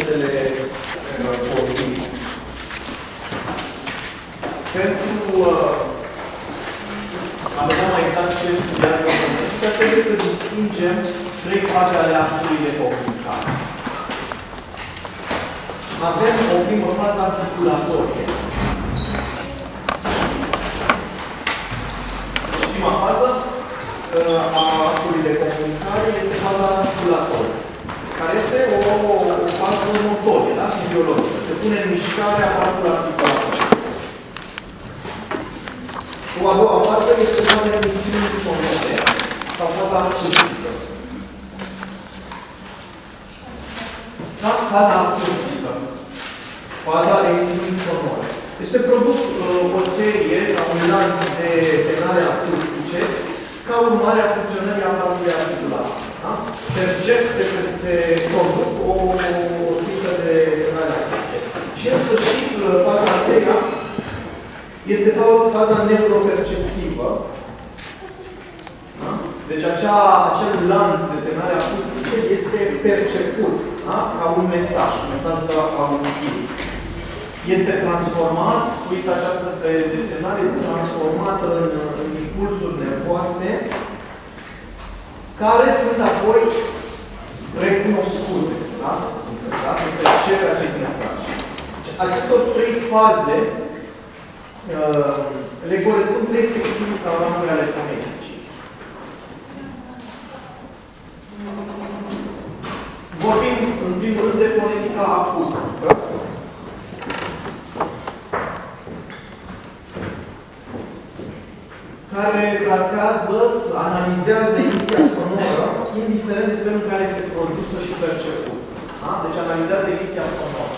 sunetele uh, potrivite. Pentru uh, a vedea mai exact ce studiază fonetica, trebuie să distingem trei faze ale actului de comunicare. Avem o primă fază articulatorie. Deci prima fază uh, a actului de comunicare este faza articulatorie, care este o, o fază motorie, da? fiziologică. Se pune în mișcare aparatul articulator. O a doua fază este faza emisiunii sonore sau faza acustică. Da? Faza acustică. Faza emisiunii sonore. Deci se produc uh, o serie sau un lanț de semnale acustice ca urmare a funcționării aparatului articular. Da? Percep, se, se produc o, o suită de semnale acustice. Și în sfârșit, uh, faza a treia este faza neuroperceptivă. Da? Deci acea, acel lanț de semnale acustice este perceput da? ca un mesaj, mesajul de la un fil. Este transformat, suita aceasta de, de semnale este transformată în, în impulsuri nervoase care sunt apoi recunoscute. Da? Da? Se percepe acest mesaj. Deci, acestor trei faze uh, le corespund trei secțiuni sau ramuri ale foneticii. Vorbim, în primul rând, de fonetica acustică. care tratează, analizează emisia sonoră, indiferent de felul în care este produsă și perceput. Da? Deci analizează emisia sonoră,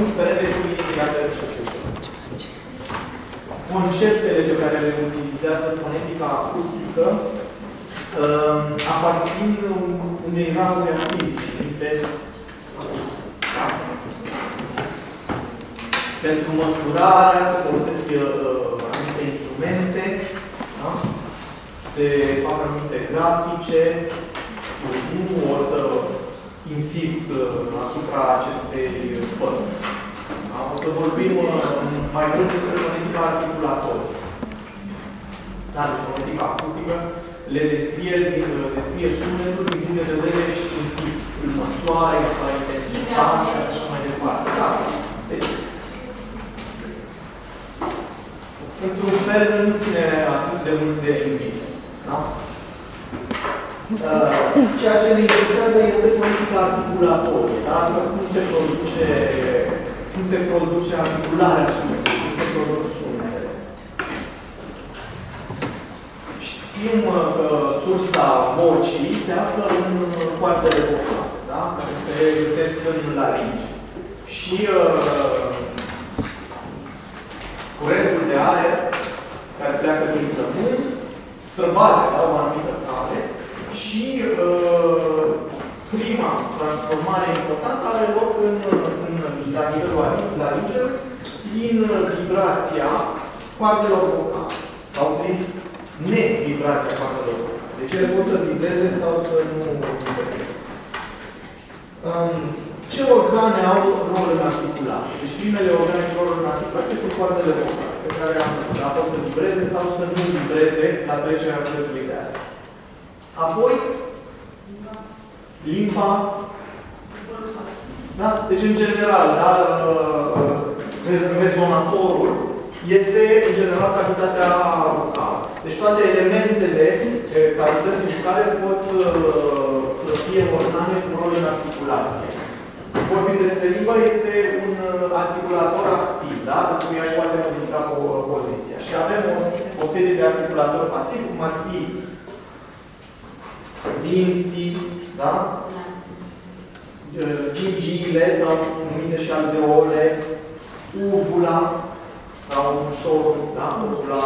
indiferent de cum este ea percepută. Conceptele pe care le utilizează fonetica acustică uh, aparțin unei ramuri a fizicii, de da? Pentru măsurarea se folosesc uh, anumite instrumente, da? se fac anumite grafice. Nu o să insist uh, asupra acestei părți. Da? O să vorbim uh, mai mult despre fonetica articulatorie. Da, deci fonetica acustică le descrie, descrie sunetul din punct de vedere științific. Îl măsoară, îl măsoară intensitatea și așa mai departe. Da. Deci, într-un fel, nu ține atât de mult de lingvism. Da? Uh, ceea ce ne interesează este politica articulatorie, da? cum se produce, cum se produce articularea sunetului, cum se produc sunetele. Știm că sursa vocii se află în coartele vocale, da? care se găsesc în laringe. Și uh, curentul de aer care pleacă din plămâni străbate la o anumită cale și uh, prima transformare importantă are loc în, în, la nivelul laringelor prin vibrația coardelor vocale sau prin nevibrația coardelor vocale. Deci ele pot să vibreze sau să nu vibreze. Um, ce organe au rol în articulație? Deci primele organe cu rol în articulație sunt coardele vocale, pe care am da, pot să vibreze sau să nu vibreze la trecerea curetului de aer. Apoi, limba. Da? Deci, în general, da, rezonatorul este, în general, cavitatea vocală. Deci, toate elementele cavității vocale pot să fie organe cu rol în articulație vorbim despre limbă, este un articulator activ, da? Pentru că ea își poate modifica poziția. Și avem o, o serie de articulatori pasivi, cum ar fi dinții, da? Gingiile sau numite și alveole, uvula sau mușorul, da? Uvula,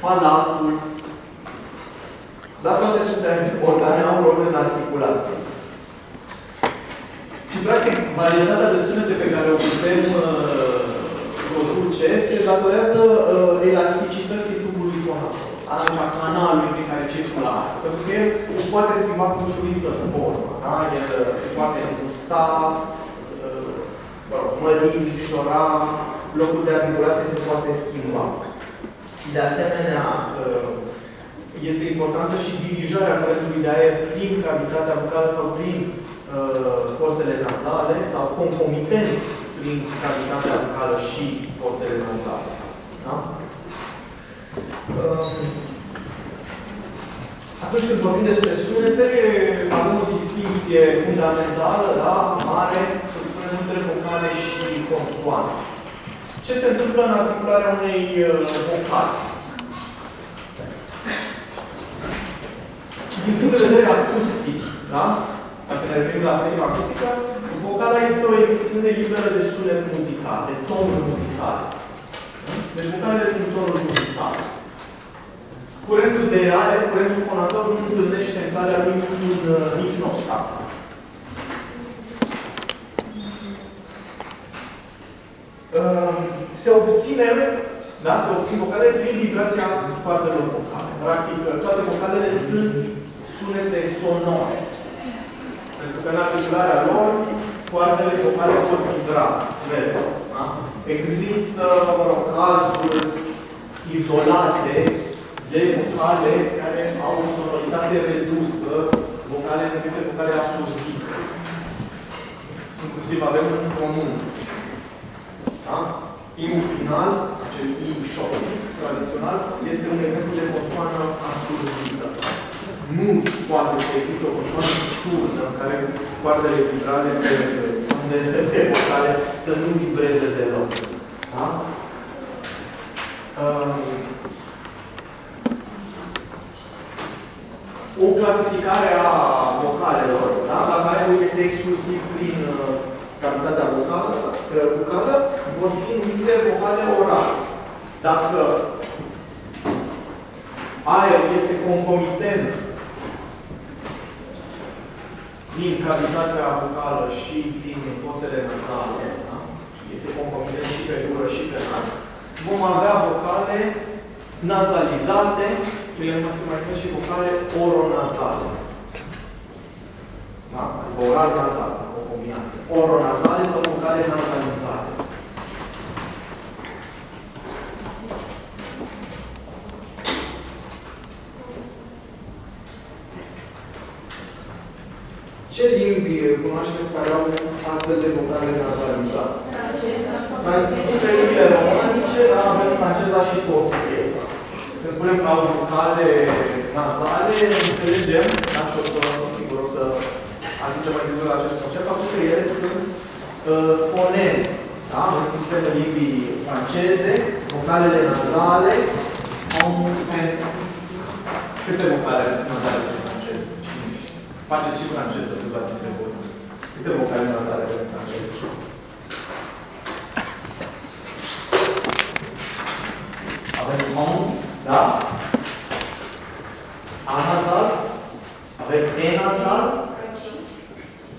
palatul. Da? Toate aceste organe au rol în articulație. Și, practic, varietatea de sunete pe care o putem uh, produce se datorează uh, elasticității tubului fonator. deci a canalului prin care circulă Pentru că el își poate schimba cu ușurință forma, da? El uh, se poate îngusta, uh, mări, micșora, locul de articulație se poate schimba. De asemenea, uh, este importantă și dirijarea curentului de aer prin cavitatea vocală sau prin fosele nasale sau concomitent prin cavitatea vocală și fosele nasale. Da? Atunci când vorbim despre sunete, avem o distinție fundamentală, da, mare, să spunem, între vocale și consoanțe. Ce se întâmplă în articularea unei uh, vocale? Din punct de vedere acustic, da? Dacă ne referim la fonetica acustică, vocala este o emisiune liberă de sunet muzical, de tonuri muzicale. Deci vocalele sunt tonuri muzicale. Curentul de aer, curentul fonator, nu întâlnește în calea lui niciun, uh, niciun obstacol. Uh, se obține, da, se obțin vocale prin vibrația coardelor vocale. Practic, toate vocalele sunt sunete sonore. Pentru că în articularea lor, coardele vocale pot vibra. Da? Există, mă rog, cazuri izolate de vocale care au o sonoritate redusă, vocale numite vocale asurzite. Inclusiv avem un comun. Da? I-ul final, acel I șopic tradițional, este un exemplu de consoană asurzită. Nu poate să existe o consoană surdă în care coardele vibrale pe unde vocale să nu vibreze deloc. Da? Um, o clasificare a vocalelor, da? dacă ai este exclusiv prin uh, cantitatea vocală, uh, vocală, vor fi numite vocale orale. Dacă aer este concomitent prin cavitatea vocală și prin fosele nasale, da? și este concomitent și pe gură și pe nas, vom avea vocale nazalizate ele nu se mai și vocale oronazale. Da? Adică oral nazal, o combinație. Oronazale sau vocale nasalizale. Ce limbi cunoașteți care au astfel de vocale nasalizate? Între limbile romanice, da, avem franceza și portugheza. Când spunem că au vocale nasale, înțelegem, da, și o să, sigur, o să ajungem mai târziu la acest concept, faptul că ele sunt uh, foneme. Da? În sistemul limbii franceze, vocalele nazale au multe... Câte vocale nazale sunt franceze? Faceți și franceză, câțiva dintre voi. Câte vocale nazale sunt franceze? Avem on, da? A nazal, avem E nazal,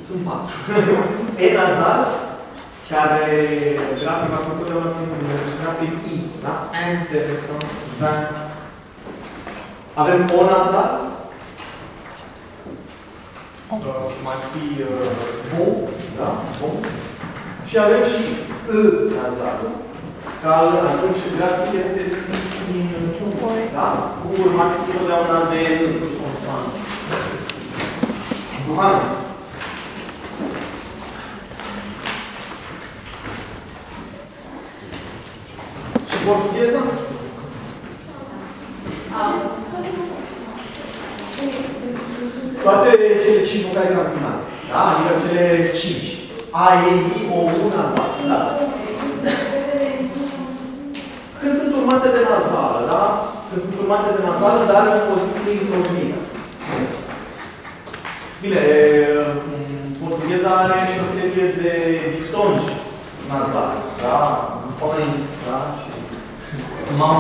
sunt patru. e nazal, care grafic a făcut totdeauna fiind reprezentat prin I, da? Interesant, da? Avem O nazal, uh, mai fi uh, bun, da? Bun. Și avem și E nazal, care atunci grafic este scris din da? Cu urmați totdeauna de consoană. Duhană. Și portugheză? Toate cele cinci vocale gramatice. Da? Adică cele cinci. A, E, I, O, U, nazal. Da? Când sunt urmate de nazală, da? Când sunt urmate de nazală, dar în poziție inclusivă. Bine, portugheza are și o serie de diftongi nazale, da? Point, da? Și mam,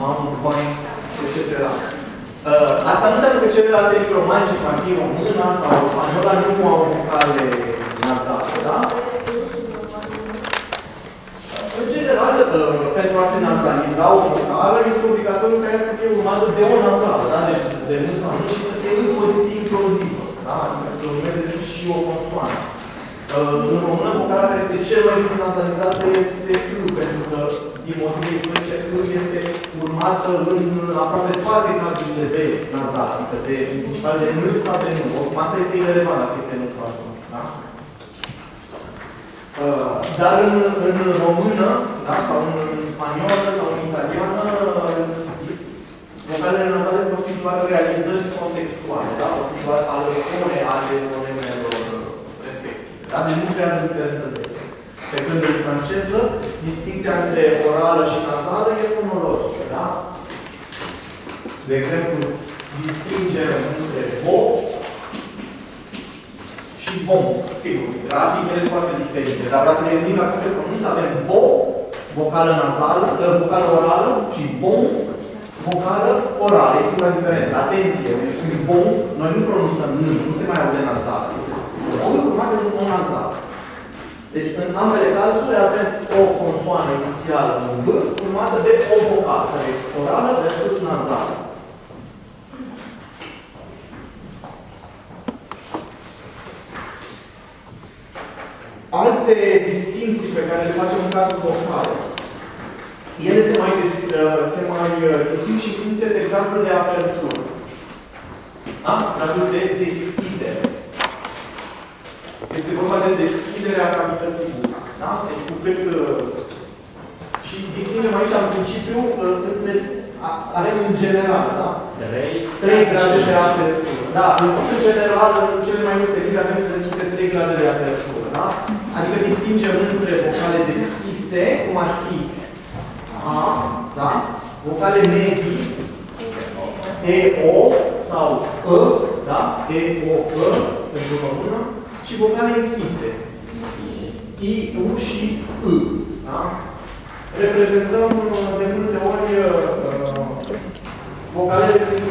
mam, point, etc. Uh, asta nu înseamnă că celelalte limbi romanice, cum ar fi româna sau spaniola, nu au vocale nazale, da? În general, uh, pentru a se nazaliza o vocală, este obligatoriu ca ea să fie urmată de o nazală, da? Deci de nu sau nu și să fie în poziție implozivă, da? Adică să urmeze și o consoană. Uh, în română, vocala care este cel mai des nazalizată este U, pentru că din motive istorice U este urmată în aproape toate cazurile de nazal, adică de, în principal de N sau de nu. Asta este irrelevant dacă este N sau nu. Da? Uh, dar în, în română, da, sau în, în spaniolă, sau în italiană, vocalele nazale vor fi doar realizări contextuale, da? vor fi doar alocone ale fonemelor respective. Da? Deci nu creează diferență de sens. Pe când în franceză, distinția între orală și nazală e fonologică. Da? De exemplu, distingem între bo și bom. Sigur, graficele sunt foarte diferite, dar dacă ne gândim la cum se pronunță, avem bo, vocală nazală, vocală orală și bom, vocală orală. Este una diferență. Atenție, deci un bom, noi nu pronunțăm nu, nu se mai aude nazal. Este o urmat de un nazal. Deci, în ambele cazuri avem o consoană inițială, un B, urmată de o vocală, care e orală versus nazală. Alte distinții pe care le facem în cazul vocal, ele se mai, uh, se mai uh, disting și în funcție de gradul de apertură. Da? Gradul de deschidere. Este vorba de deschiderea cavității bucale. Da? Deci cu cât... Uh, și distingem aici, în principiu, între avem în general, da? Trei. Trei grade de apertură. Da, în general, în cele mai multe limbi avem între trei grade de apertură, da? Adică distingem între vocale deschise, cum ar fi A, da? Vocale medii, E, O sau E, da? E, O, E, pentru română, și vocale închise. I, U și I. Da? Reprezentăm de multe ori uh, vocalele prin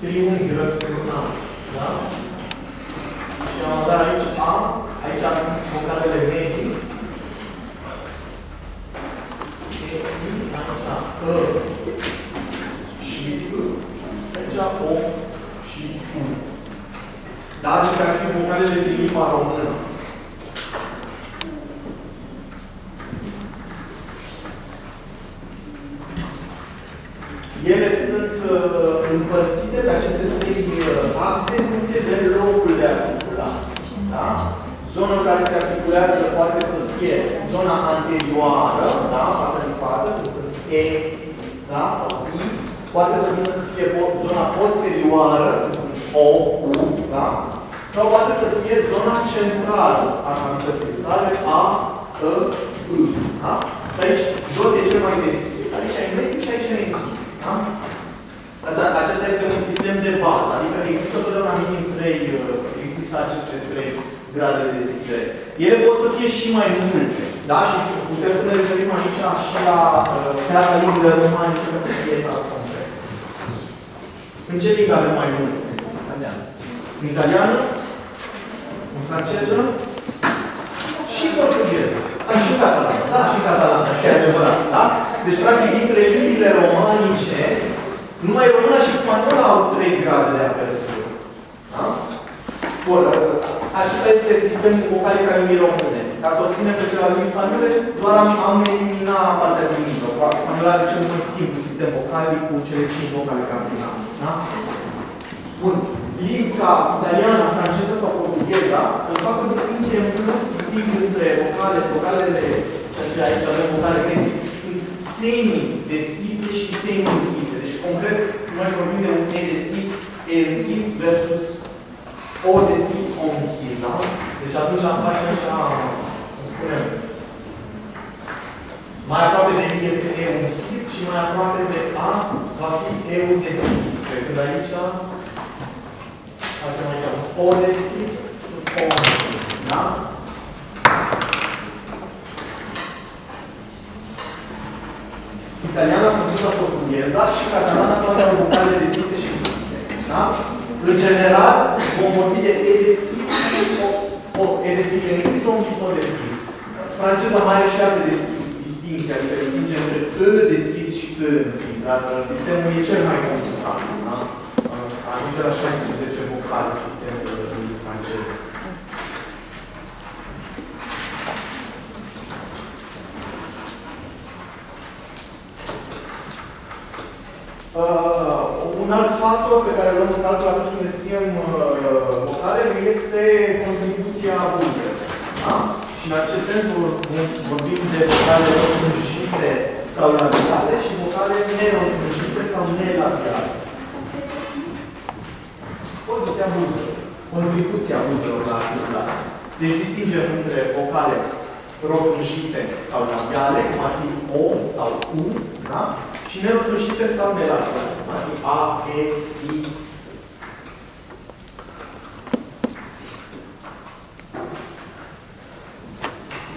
triunghi răsturnat. Da? Și am dat aici A, aici sunt vocalele medii. E, I, aici E și U. Aici O și U. Da? Acestea ar fi vocalele din limba română. Ele sunt uh, împărțite pe aceste trei uh, axe în funcție de locul de articulație. Da? Zona care se articulează poate să fie zona anterioară, da? partea din față, cum sunt E, da? sau I. Poate să fie zona posterioară, cum sunt O, U, da? Sau poate să fie zona centrală a cavității bucale, A, E, I. Da? Aici, jos e cel mai deschis, aici e mediu și aici e închis. Da? Asta, acesta este un sistem de bază, adică există totdeauna minim trei, există aceste trei grade de deschidere. Ele pot să fie și mai multe, da? Și putem să ne referim aici și la chiar la limbile romanice, ca să fie concret. În ce limbă avem mai multe? În italiană? În franceză? Și portugheză. Da, și catalană. Da, și catalană, chiar adevărat. Da? Deci, practic, dintre limbile romanice, numai româna și spaniola au trei grade de apertură. Da? Bun, acesta este sistemul vocal ca limbii române. Ca să obținem pe celălalt limbi spaniole, doar am, am eliminat partea din mijloc. Spaniola are cel mai simplu sistem vocal cu cele cinci vocale cardinale. Da? Bun. Limbi ca italiana, franceză sau portugheza îți fac o distinție în plus, disting între vocale, vocalele, ceea ce aici avem vocale medii, sunt semi-deschise și semi-închise. Deci, concret, noi vorbim de un E deschis, E închis versus O deschis, O închis, da? Deci atunci am face aici, să spunem, mai aproape de I este E închis și mai aproape de A va fi E deschis. Pe când aici facem aici O deschis și O închis, da? italiana, franceza, portugheza și catalana toate au vocale deschise și închise. Da? În general, vom vorbi de E deschis, o, o E deschis, E închis, O închis, O deschis. Franceza mai are și alte distinții distinție, adică distinge între E deschis și E închis. Dacă sistemul e cel mai complicat, da? Ajunge la 16 vocale sistemul de francez. Uh, un alt factor pe care îl luăm în calcul atunci când scriem uh, vocalele este contribuția buzelor. Da? Și în acest sens vorbim de vocale rotunjite sau labiale și vocale nerotunjite sau nelabiale. Poziția buzelor. Contribuția buzelor la articulație. Deci distingem între vocale rotunjite sau labiale, cum ar fi O sau U, da? Și nerotunjite sau nelabiale, cum ar fi A, E, I,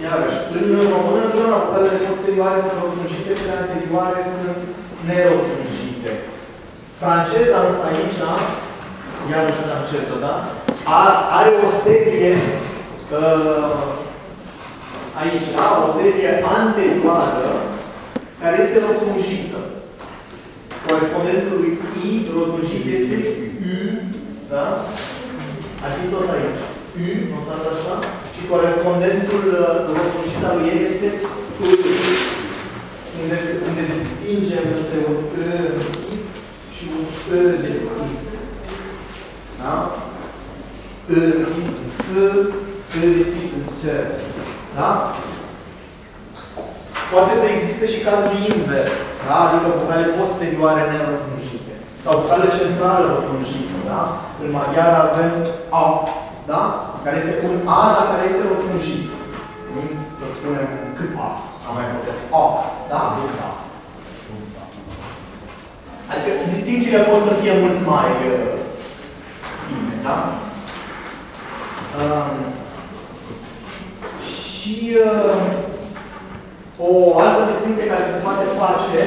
Iarăși, în română, întotdeauna vocalele posterioare sunt rotunjite, cele anterioare sunt nerotunjite. Franceza însă aici, da? Iarăși franceză, da? Are o serie uh, aici, da? O serie anterioară care este rotunjită. Corespondentul lui I rotunjit este U, da? Ar fi tot aici. U, notat așa, și corespondentul rotunjit al lui ei este U, unde, unde distingem între un E închis și un E deschis. Da? E închis în F, E deschis în S. Da? Poate să existe și cazul invers, da? adică vocale posterioare nerotunjite. Sau vocale centrală rotunjită. Da? În maghiară avem A, da? care este un A, dar care este rotunjit. Să spunem cât A. Am mai putea. A, da? A. Adică distințiile pot să fie mult mai uh, bine, da? Um, și uh, o altă distinție care se poate face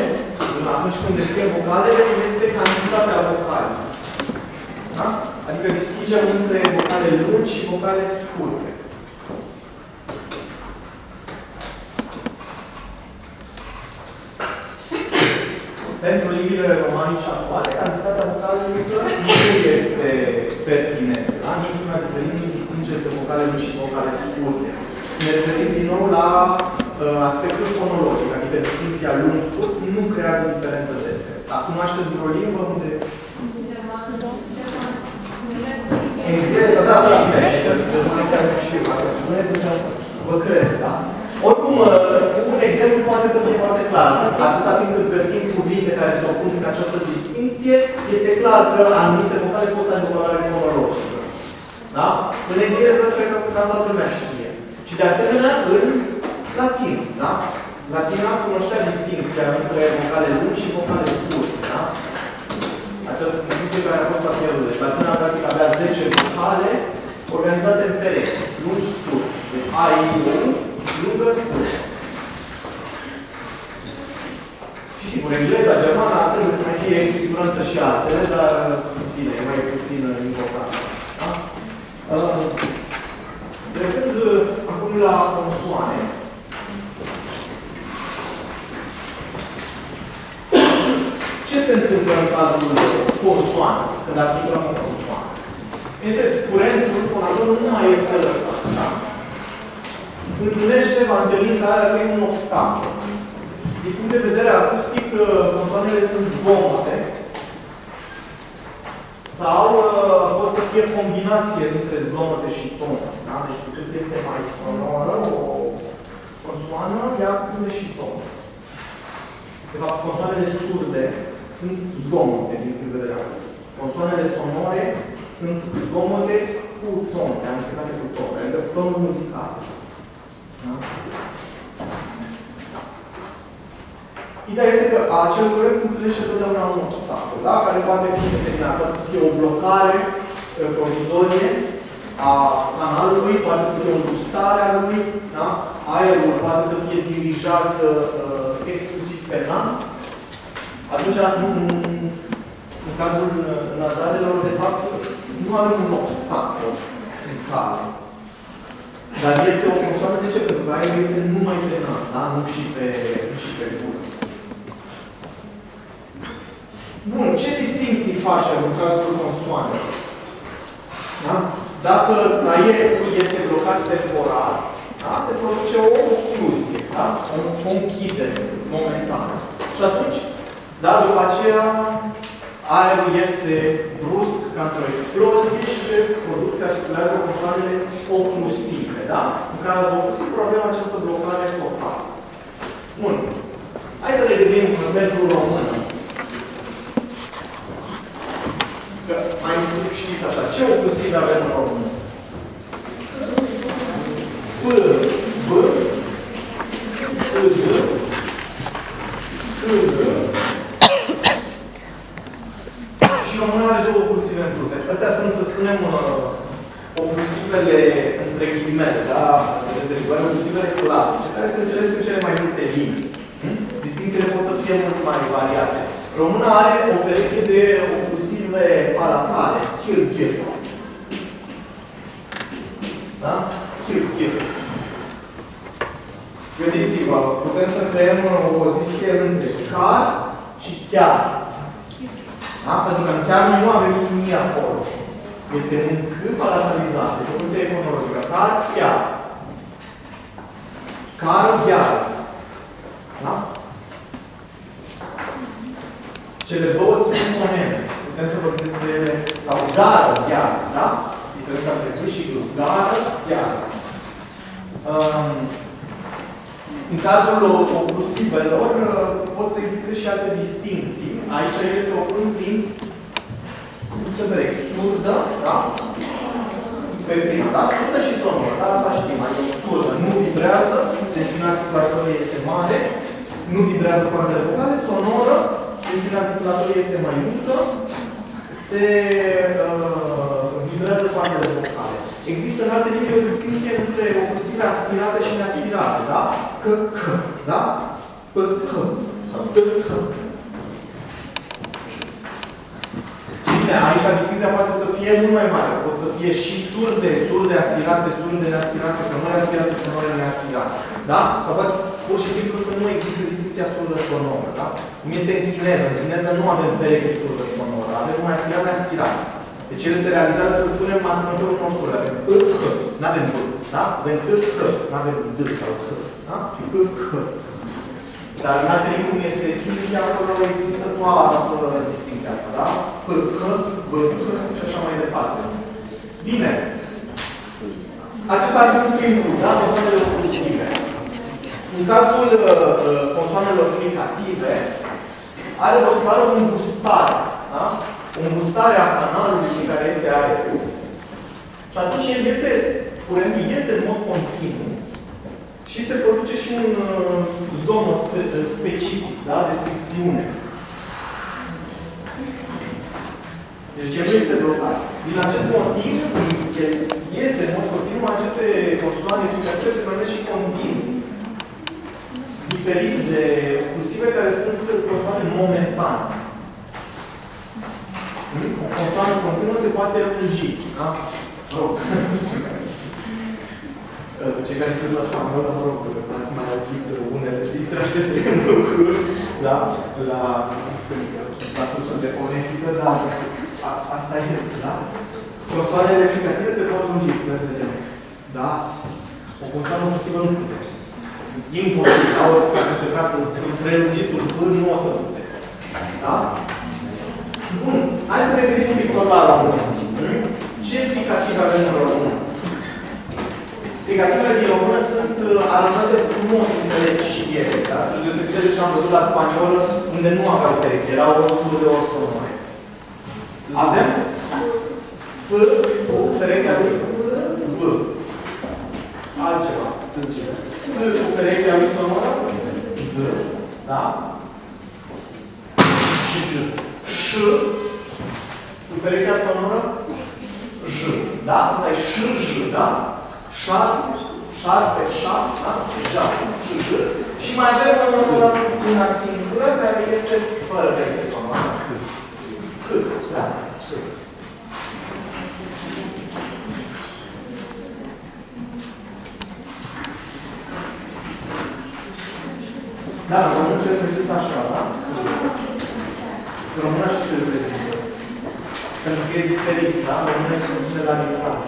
atunci când descriem vocalele este cantitatea vocală. Da? Adică distingem între vocale lungi și vocale scurte. Pentru limbile romanice actuale, cantitatea vocalelor nu este pertinentă. Da? Niciuna dintre limbi nu distinge între vocale lungi și vocale scurte. Ne referim din nou la uh, aspectul fonologic, adică distinția lung-scurt nu creează diferență de sens. Dacă cunoașteți vreo limbă unde... Engleză, da, da, germană chiar nu știu, dacă spuneți, vă cred, da? Oricum, cu un exemplu poate să fie foarte clar. Atâta timp cât găsim cuvinte care se opun în această distinție, este clar că anumite vocale pot să aibă valoare fonologică. Da? În engleză, cred că cam toată lumea știe. Și de asemenea, în latin, da? Latina cunoștea distinția între vocale lungi și vocale scurte, da? Această distinție care a fost la pierdut. Deci latina, practic, avea 10 vocale organizate în perechi, lungi, scurte. Deci A, I, U, lungă, scurtă. Și sigur, engleza, germana trebuie să mai fie cu siguranță și altele, dar, în fine, e mai puțin important. Da? Uh, trecând acum la consoane, ce se întâmplă în cazul consoane, când articulăm o consoană? Bineînțeles, curentul fonator nu mai este lăsat. Da? Întâlnește, va întâlni în care lui un obstacol. Din punct de vedere acustic, consoanele sunt zgomote sau uh, pot să fie combinație între zgomote și tonuri. Da? Deci cu cât este mai sonoră o consoană, ea cuprinde și tonuri. De fapt, consoanele surde sunt zgomote din punct de vedere acustic. Consoanele sonore sunt zgomote cu ton, amestecate cu ton, adică cu tonul muzical. Da? Ideea este că acel curent înțelege totdeauna un obstacol, da? care poate fi determinat. Poate să fie o blocare provizorie a canalului, poate să fie o gustare a lui, da? aerul poate să fie dirijat uh, exclusiv pe nas. Atunci, în, în cazul nazarelor, de fapt, nu avem un obstacol în cale. Dar este o pronunciată. De ce? Pentru că aia este numai pe nas, da? Nu și pe, nu și pe gură. Bun, ce distinții facem în cazul consoanelor? Da? Dacă traierul este blocat temporar, da? se produce o ocluzie, da? o, o închidere momentană. Și atunci, da, după aceea, aerul iese brusc ca într-o explozie și se produc, se articulează consoanele oclusive. Da? În cazul oclusiv, avem această blocare totală. Bun. Hai să ne gândim pentru română. Că mai știți așa, ce oclusive avem în română? P, B, P, G, P, G, și română are două oclusive în plus. Astea sunt, să spunem, uh, oclusivele între ghimele, da? Rezervări oclusivele clasice, care se înțelesc în cele mai multe limbi. Hm? Distințiile pot să fie mult mai variate. Româna are o pereche de oclusive palatale, chil, chil. Da? Chil, chil. Gândiți-vă, putem să creăm o poziție între car și chiar. Da? Pentru că chiar noi nu avem niciun i acolo. Este un C palatalizat. Deci o funcție fonologică. Car, chiar. Car, chiar. Da? Cele două sunt foneme. Putem să vorbim despre ele. Sau gară, chiar. Da? Diferența între G și G. Gară, chiar. Um, în cadrul oclusivelor pot să existe și alte distinții. Aici ele se opun prin sunt perechi. Surdă, da? Pe prima, da? Surdă și sonoră, da? Asta știm. Adică surdă nu vibrează, tensiunea articulatorie este mare, nu vibrează coardele vocale, sonoră, tensiunea articulatorie este mai mică, se uh, vibrează coardele vocale. Există în alte limbi o distinție între oclusive aspirate și neaspirate, da? C, C, da? P, H sau T, H. Bine, aici distinția poate să fie mult mai mare. Pot să fie și surde, surde aspirate, surde neaspirate, sonore aspirate, sonore neaspirate. Da? Sau poate pur și simplu să nu există distinția surdă-sonoră. Da? Cum este în chineză. În chineză nu avem pereche surdă-sonoră. Avem numai aspirat, neaspirat. Deci ele se realizează, să spunem, asemănător unor surde. Avem P, H. Nu avem P. Da? Avem P, H. Nu avem D sau H. Da? P, H. Dar în alte limbi, cum este chimia, acolo există toată distinția asta, da? P, H, B, H și așa mai departe. Bine. Acesta ar fi un prim grup, da? Consoanele oclusive. În cazul uh, consoanelor fricative, are loc doar o îngustare, da? O îngustare a canalului în care este aerul. Și atunci el iese, curentul iese în mod continuu și se produce și un uh, zgomot specific, da? de fricțiune. Deci el nu este blocat. Din acest motiv, el iese în mod continuu, aceste consoane fricative se numesc și continuu. Diferit de oclusive care sunt consoane momentane. O consoană continuă se poate lungi. Da? Rog. Cei care sunteți la spaniolă, mă rog, ați mai auzit unele dintre aceste lucruri, da? La, la cursul de fonetică, dar a, asta este, da? Consoanele explicative se pot lungi, cum să zicem. Da? O consoană posibă nu puteți. Imposibil, da? Oricum ați încercat să prelungiți un până, nu o să puteți. Da? Bun. Hai să ne gândim un pic tot la român. Ce fricativ avem în română? Fricativele din română sunt aranjate frumos în perechi și ele. Da? Spre deosebire ce am văzut la spaniolă, unde nu aveau perechi, erau o surde, o sonore. Avem F, O, perechea lui V. Altceva. S, cu perechea lui sonoră, Z. Da? Și J. Ș, cu perechea sonoră, J. Da? Asta e Ș, J, da? șapte, șapte, șapte, da? și șapte, și j. Și mai avem una singură care este fără de sonoră. C. Da. Da, românul se reprezintă așa, da? Româna și se reprezintă. Pentru că e diferit, da? Româna este un la literal.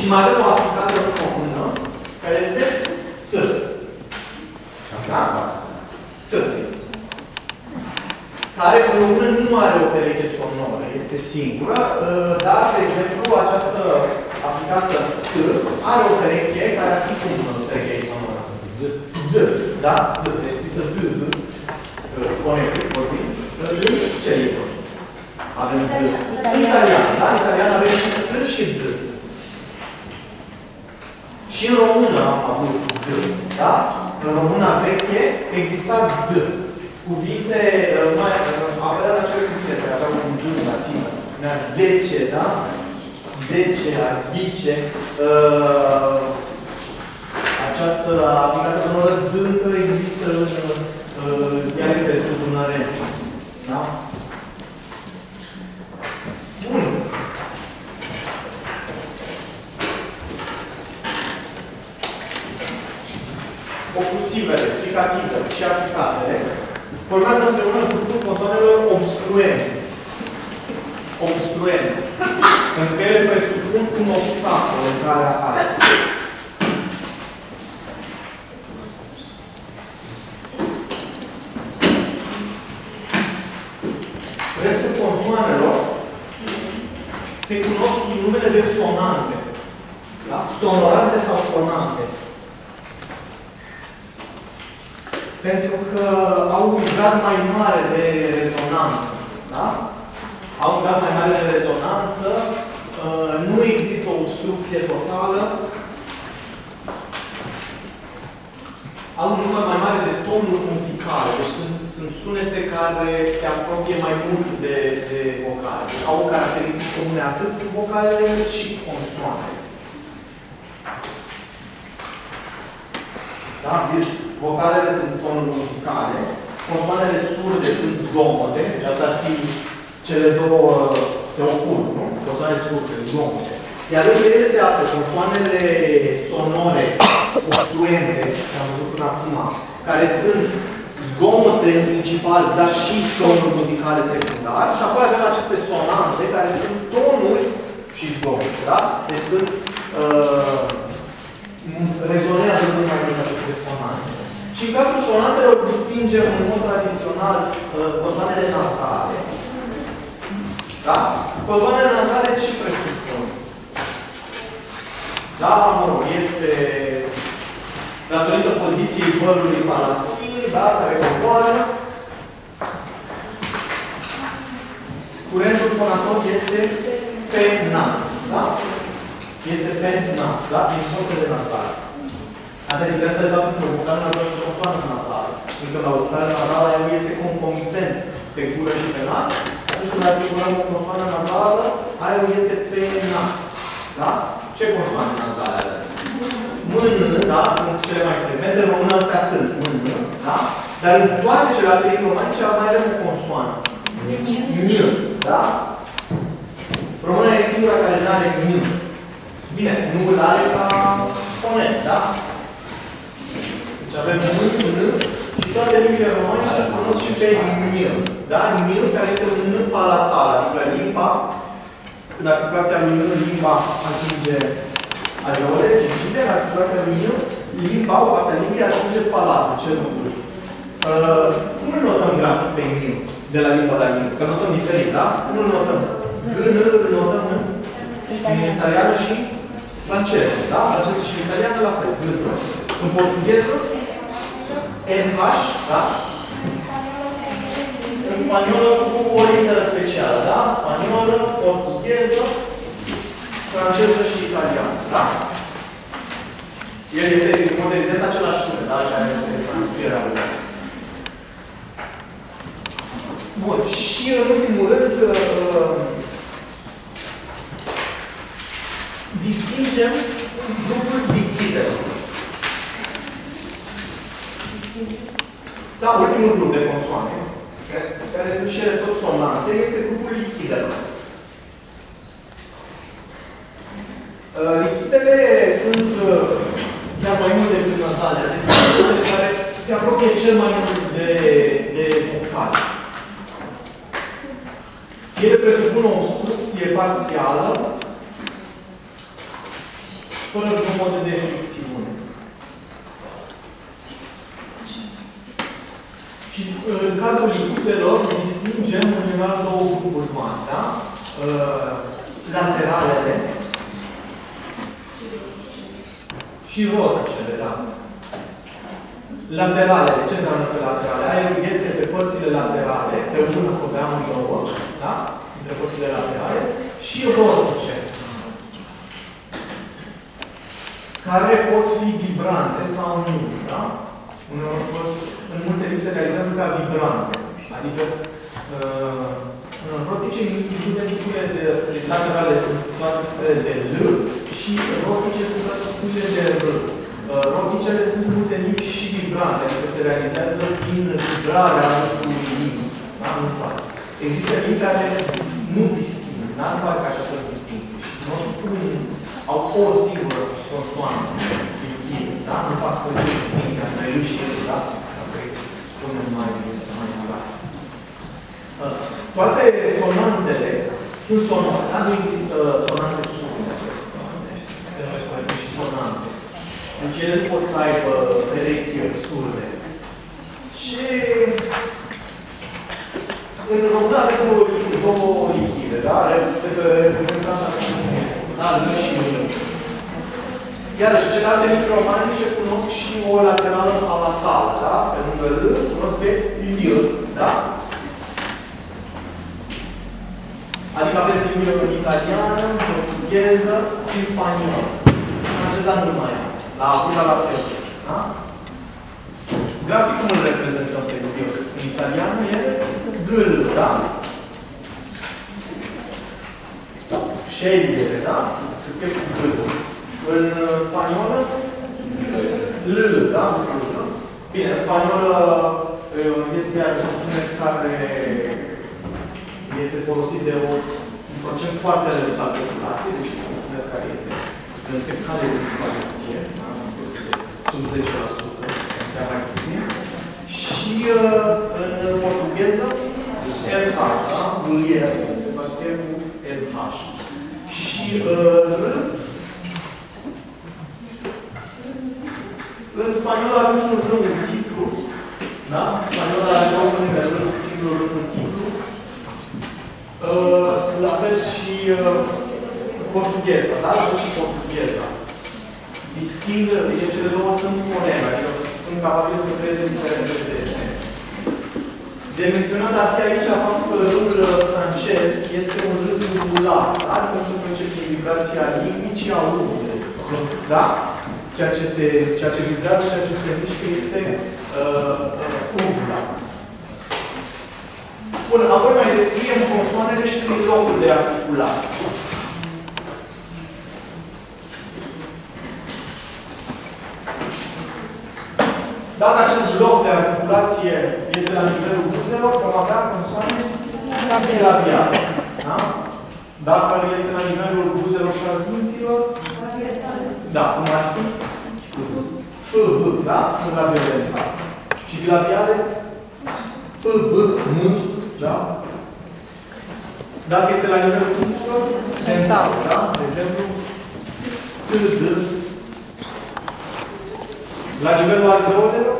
Și mai avem o aplicare în română, care este Ț. Da? Ț. Care în română nu are o pereche sonoră, este singură, dar, de exemplu, această aplicată Ț are o pereche care ar fi cum pereche sonoră. Z. Z. Da? Z. Deci scrisă D, Z. Fonetic, vorbim. În ce limbă? Avem Z. În italian. Da? În italian avem și Z și Z. Și în română am avut Z. Da? În româna veche exista Z. Cuvinte, mai apărea la acele cuvinte care aveau un D în latină. Spunea 10, da? 10, ar zice. Uh, această aplicată sonoră Z încă există în uh, dialecte sudunare. Da? Bun. Oclusivele, fricativele și aplicatele formează împreună grupul consoanelor obstruente. Obstruente. Pentru că ele presupun un obstacol în care are. Restul consoanelor se cunosc sub numele de sonante. Da? Sonorante sau sonante. Pentru că au un grad mai mare de rezonanță. Da? Au un grad mai mare de rezonanță, nu există o obstrucție totală, au un număr mai mare de tonuri muzicale, deci sunt, sunt sunete care se apropie mai mult de, de vocale. Deci au o caracteristică comune atât cu vocalele cât și cu consoanele. Da? Deci vocalele sunt tonuri muzicale, consoanele surde sunt zgomote, deci asta ar fi cele două se opun, nu? Consoanele surde, zgomote. Iar între ele se află consoanele sonore, obstruente, am văzut până acum, care sunt zgomote în principal, dar și tonuri muzicale secundare. Și apoi avem aceste sonante, care sunt tonuri și zgomote, da? Deci sunt uh, rezonează mult mai mult aceste sonante. Și în cazul sonatelor distingem în mod tradițional uh, consoanele nasale. Da? Consoanele nasale ce presupun? Da, mă rog, este datorită poziției vărului palatin, da, care coboară, curentul fonator este pe nas, da? Este pe nas, da? Din fosele nasale. Asta e diferența de fapt între o vocală nasală și o consoană nasală. Pentru că la o vocală nasală el este concomitent pe gură și pe nas. Atunci când articulăm o consoană nasală, aia este pe nas. Da? Ce consoane nazale are? Mână, da? Sunt cele mai frecvente. În română astea sunt mână, da? Dar în toate celelalte limbi romanice mai avem o consoană. N. Da? România e singura care nu are N. Bine, nu îl are ca fonet, da? Deci avem N, N și toate limbile române și cunosc și pe N. Da? N care este un N palatal, adică limba, în articulația lui N, limba atinge areole, gingive, în articulația lui N, limba, o parte a limbii atinge palatul, cerul. Uh, cum îl notăm grafic pe N de la limba la limbă? Că notăm diferit, da? Cum îl notăm? G, N, îl notăm în, în italiană și franceză, da? Franceză și italiană la fel, G, N. În portugheză, NH, da? În spaniolă cu o literă specială, da? Spaniolă, portugheză, franceză și italiană, da? El este, în mod evident, același sunet, da? Așa este transcrierea lui. Bun. Și în ultimul rând, uh, distingem grupul lichidelor. Da, ultimul grup de consoane, care sunt și ele tot sonante, este grupul lichidelor. Uh, lichidele sunt uh, chiar mai mult decât nazale, adică care se apropie cel mai mult de, de vocale. Ele presupun o obstrucție parțială fără zgomote de fricțiune. Și în cazul lichidelor distingem în general două grupuri mari, da? Uh, lateralele și roticele, da? Lateralele. Ce înseamnă pe laterale? Aerul iese pe părțile laterale, pe unul sau pe amândouă, da? Între părțile laterale. Și rotice. Care pot fi vibrante sau nu, da? În multe limbi se realizează ca vibrante. Adică, uh, în rotice, include tipurile de laterale sunt toate de L și rotice sunt toate de R. Roticele sunt multe limbi și vibrante, adică se realizează prin vibrarea unui limbi. Da? Nu toate. Există limbi care nu disting, n-ar fac această distinție. Și nu spun, au o singură consoană lichidă, da? Nu fac să fie distinția între L și L, da? Ca să spunem mai, este mai clar. Toate sonantele sunt sonante, da? Nu există sonante surde. Deci se numește și sonante. Deci ele pot să aibă perechi surde. Ce... În română avem două, două lichide, da? Reprezentanta da, L și L. Iarăși, celelalte limbi romanice cunosc și o laterală palatală, da? Pe lângă L, cunosc pe L, da? Adică avem limbi în italiană, în portugheză și în spaniolă. Franceza nu mai am. La avut la fel. Da? Grafic cum îl reprezentăm pe Dio? În italiană e gâl, da? Scegliere, da? Se scrie cu gâl. În spaniolă, L, da? Bine, în spaniolă este iarăși un sunet care este folosit de o, un procent foarte redus al populației, deci un sunet care este pe cale de dispariție, sub 10%, chiar mai puțin. Și uh, în portugheză, RH, da? Mâlier, se va scrie cu RH. Și uh, în spaniolă avem și un rând în titlu, da? În spaniolă are o lângă rând, singurul rând în titlu. Uh, la fel și uh, portugheza, da? Și portugheza. disting, deci cele două sunt foneme, adică sunt capabile să creeze diferențe de sens. De menționat ar fi aici faptul că râul francez este un râd ungular, da? Cum se percepe vibrația limbii, ci aude. Da? Ceea ce, se, ceea ce vibrează, ceea ce se mișcă este uh, umbra. Bun, apoi mai descriem consoanele și prin locul de articulare. Dacă acest loc de articulație este la nivelul buzelor, vom avea consoane bilabiale. Da? Dacă este la nivelul buzelor și al dinților, da, cum ar fi? F, V, da? Sunt labiale dentale. Și bilabiale? P, B, M, da? Dacă este la nivelul dinților, dental, da? De exemplu, T, D, la nivelul alveolelor?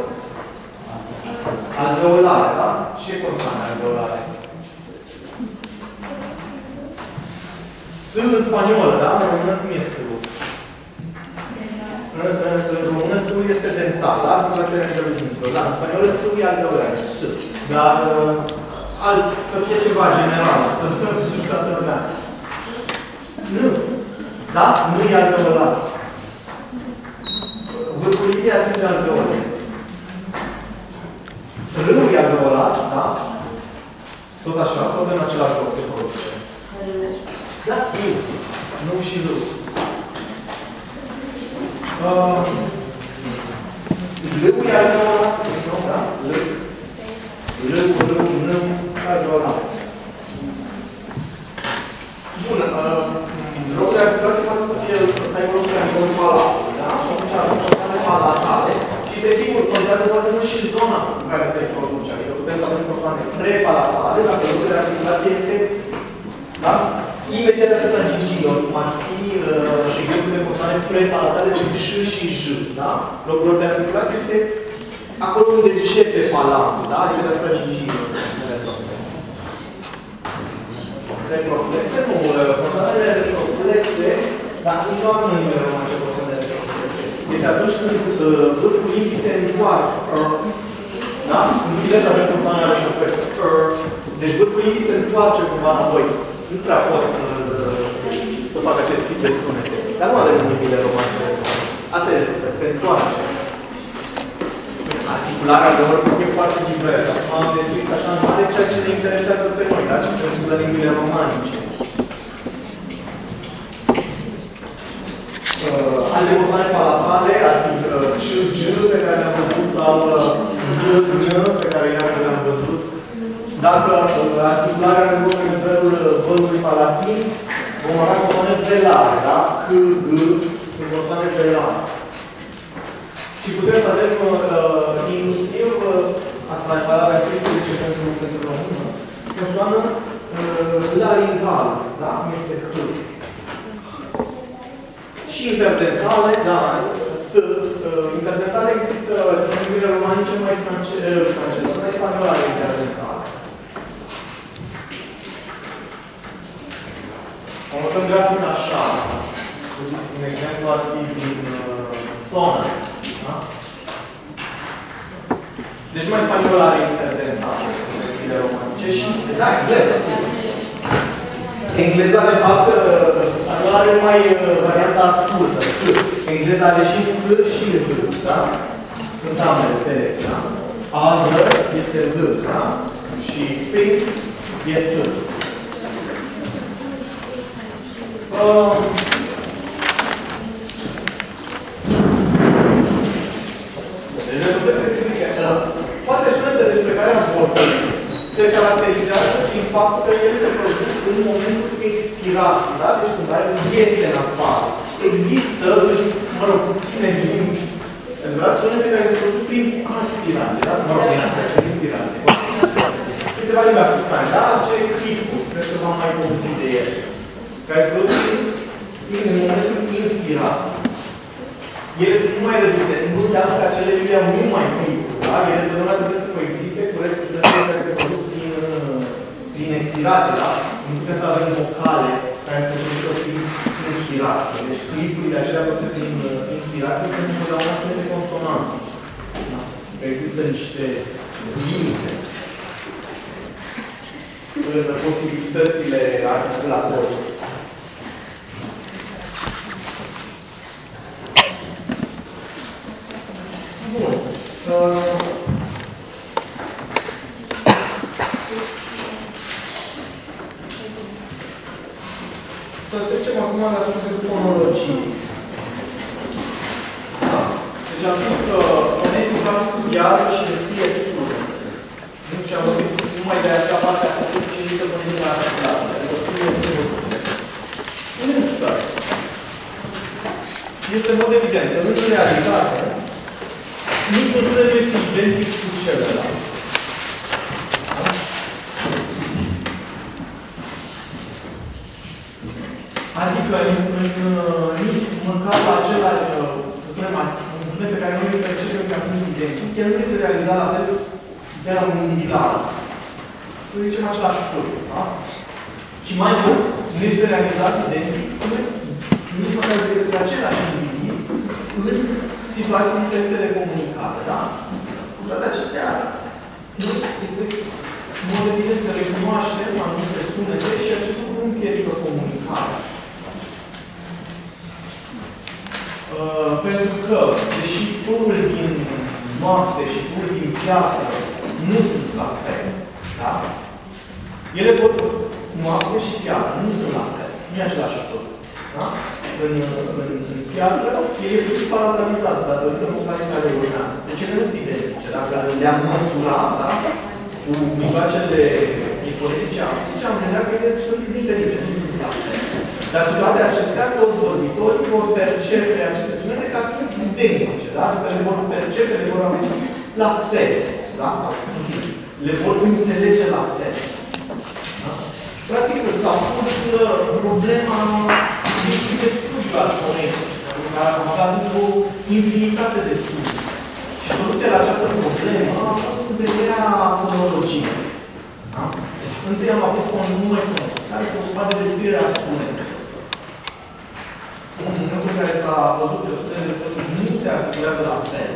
Alveolare, da? Ce consoane alveolare? S în spaniolă, da? În română cum e S-ul? În, în, în română S-ul este dental, da? Articulația la nivelul dinților. Da, în spaniolă S-ul e alveolar, S. Dar uh, alt, să fie ceva general. Nu. Da? Nu e alveolar. Vârful lipiei atinge alveole. Râul e alveolar, da? Tot așa, tot în același loc se produce. Da, râu. Nu și râu. Uh, râul e alveolar, nu, da? Râu. Râu, râu, nâm, este alveolar. Bun, uh, locul de articulație poate să fie, să aibă loc la nivelul palatului, da? Și atunci persoane palatale și, desigur, contează foarte mult și zona în care se produce. Adică putem să avem persoane prepalatale, dacă locul de articulație este da? imediat deasupra gingilor, cum ar fi uh, și grupul de persoane prepalatale sunt Ș și J. Da? Locul de articulație este acolo unde începe palatul, da? Adică deasupra gingilor. Retroflexe, nu, persoanele retroflexe, dar nici nu avem numele române persoane retroflexe. Este atunci când uh, vârful limbii se întoarce. Da? În engleză avem persoana retroflexe. Deci vârful limbii se întoarce cumva înapoi. Nu prea pot să, să fac acest tip de sunete. Dar nu avem în limbile române Asta e, se întoarce. Articularea de ori e foarte diversă. Acum am descris așa în mare ceea ce ne interesează pe noi, da? ce se întâmplă în limbile romanice. Uh, alte persoane palatale, adică C, G, pe care le-am văzut, sau G, N, pe care iar le-am văzut. Dacă uh, articularea rămâne pe nivelul vălului palatin, vom avea persoane velare, da? C, G, sunt persoane velare. Și putem să avem uh, inclusiv, uh, asta e pararea critice pentru, pentru română, persoană uh, laringală, da? Cum este C. Și interdentale, da, uh, interdentale există în limbile romanice mai franceze, franceze mai spaniolare interdentale. O notăm grafic așa. Un exemplu ar fi din uh, tonă. Da? Deci mai spaniolă are interdental în limbile romanice și, da, engleză, Engleza, de fapt, spaniolă are mai varianta surdă, Engleza are și H și H, da? Sunt ambele perechi, da? Other este D, da? Și think e T. Uh, deci, trebuie să explice că toate sunetele despre care am vorbit se caracterizează prin faptul că ele se produc în momentul expirației, da? Deci când aerul iese în afară. Există, mă rog, puține limbi, adevărat, sunete care se produc prin aspirație, da? Mă rog, prin aspirație, prin inspirație. Câteva limbi africane, da? Ce clipul, cred că v-am mai povestit de el. Care se produc prin, în momentul inspirației. Ele sunt mult mai reduse. Nu înseamnă că acele limbi au mult mai clip. Da? Ele întotdeauna trebuie să coexiste cu restul sunetele care se produc prin, prin expirație. Da? Nu putem să avem vocale care se producă prin inspirație. Deci clipurile acelea produse prin uh, inspirație sunt întotdeauna sunete consonantice. Da? Există niște limite în posibilitățile articulatorii. Da? Adică le vor percepe, le vor auzi la fel, da? Le vor înțelege la fel. Da? Practic, s-a pus uh, problema de studiu al foneticii, pentru că am avut atunci o infinitate de studii. Și soluția la această problemă a fost în vederea fonologiei. Da? Deci, întâi am avut un numai fonetic, care se ocupa de descrierea sunetului un lucru care s-a văzut că studentele totuși nu se articulează la fel,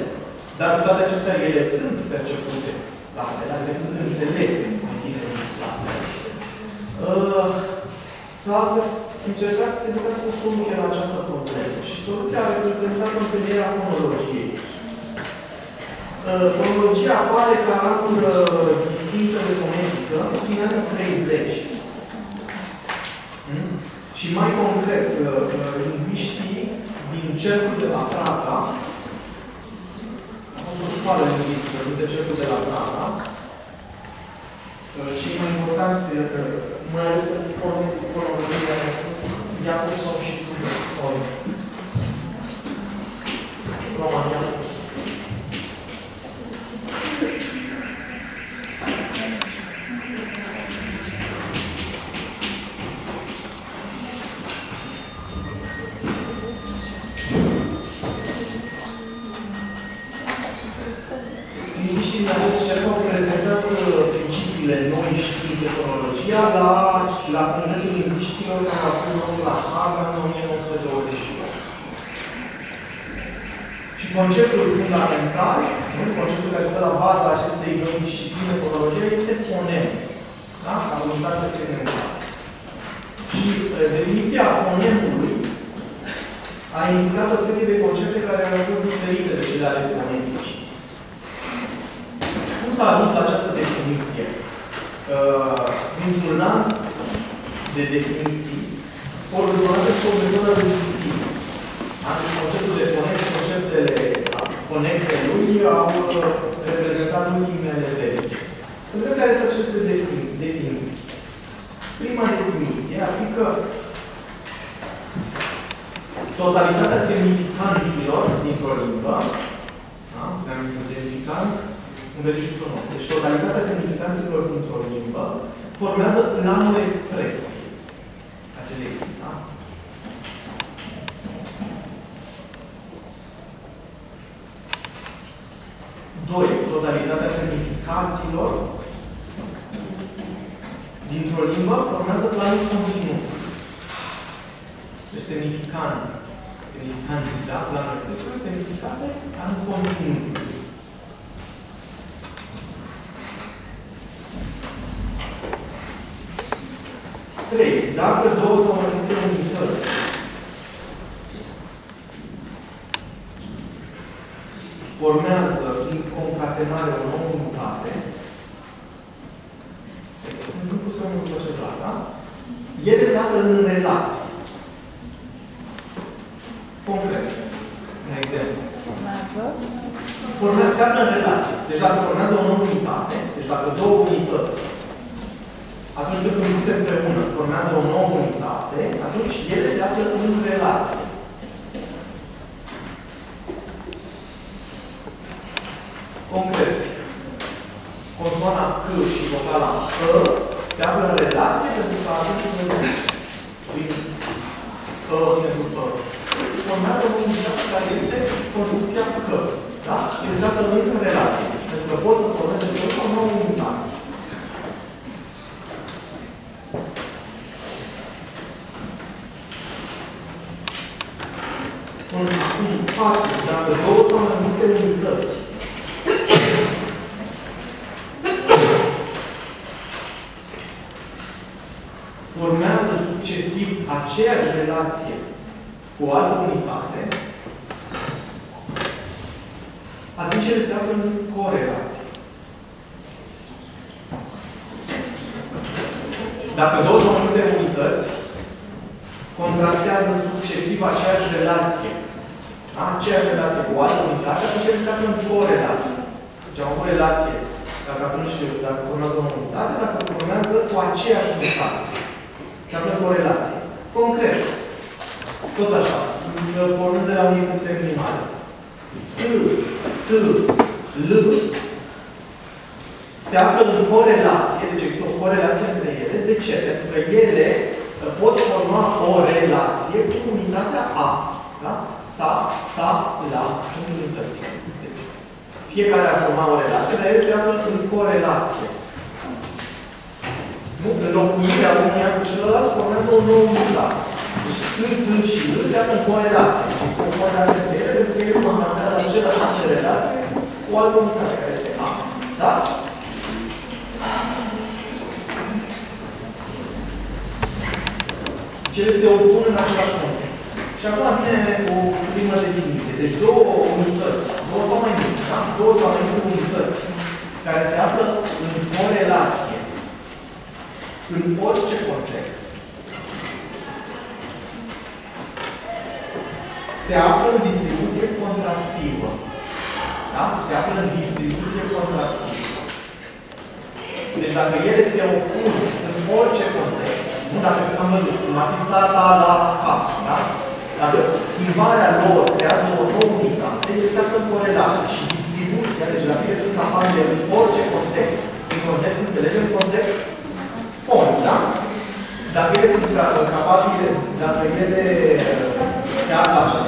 dar cu toate acestea ele sunt percepute la fel, adică sunt înțelese în bine la fel. Uh, s-a încercat să se găsească o soluție la această problemă și soluția a reprezentat întâlnirea fonologiei. Uh, fonologia apare ca ramură distinctă de fonetică prin anii 30. Hmm? Și mai concret, lingviștii din cercul de la Praga, a fost o școală lingvistică de cercul de la Praga, cei mai importanți, mai ales pentru fonologia, i-a spus-o și cu România a spus. Lingviștii ne-au încercat prezentat principiile noi științe fonologia la, la Congresul Lingviștilor care a avut loc la Haga în 1928. Și conceptul fundamental, conceptul care stă la baza acestei noi discipline fonologia este fonem. Da? Ca unitate segmentală. Și definiția fonemului a indicat o serie de concepte care au fost diferite de cele ale foneticii. Cum s-a ajuns la această definiție? Uh, Dintr-un lanț de definiții, coordonate cu o metodă intuitivă. Deci conceptul de fonet și conceptele conexe lui au reprezentat ultimele verici. Să vedem care sunt aceste definiții. Prima definiție ar fi că totalitatea semnificanților dintr-o limbă, da? ne-am zis semnificant, un verișul sonor. Deci totalitatea semnificanților dintr-o limbă formează planul expresiei. Tot așa, pornind de la unitățile primare. S, T, L se află în corelație, deci există o corelație între ele. De ce? Pentru că ele pot forma o relație cu unitatea A. Da? sa, ta, la sunt unități. Fiecare a format o relație, dar ele se află în corelație. Nu? Înlocuirea unuia cu celălalt formează o nouă unitate. Deci sunt și nu se află în corelație. Există o corelație între ele, pentru că ele formează același relație cu o altă unitate, care este A. Da? Cele se opun în același moment. Și acum vine o primă definiție. Deci două unități, două sau mai multe, da? Două sau mai multe unități care se află în corelație în orice context se află în distribuție contrastivă. Da? Se află în distribuție contrastivă. Deci dacă ele se opun în orice context, nu dacă se am văzut, cum ar fi sata la cap, da? Dacă schimbarea lor creează o nouă unitate, ele se află în corelație și distribuția, deci la fine sunt capabile în orice context, în context, înțelegem context fond, da? Dacă ele sunt capabile, dacă ele se află așa,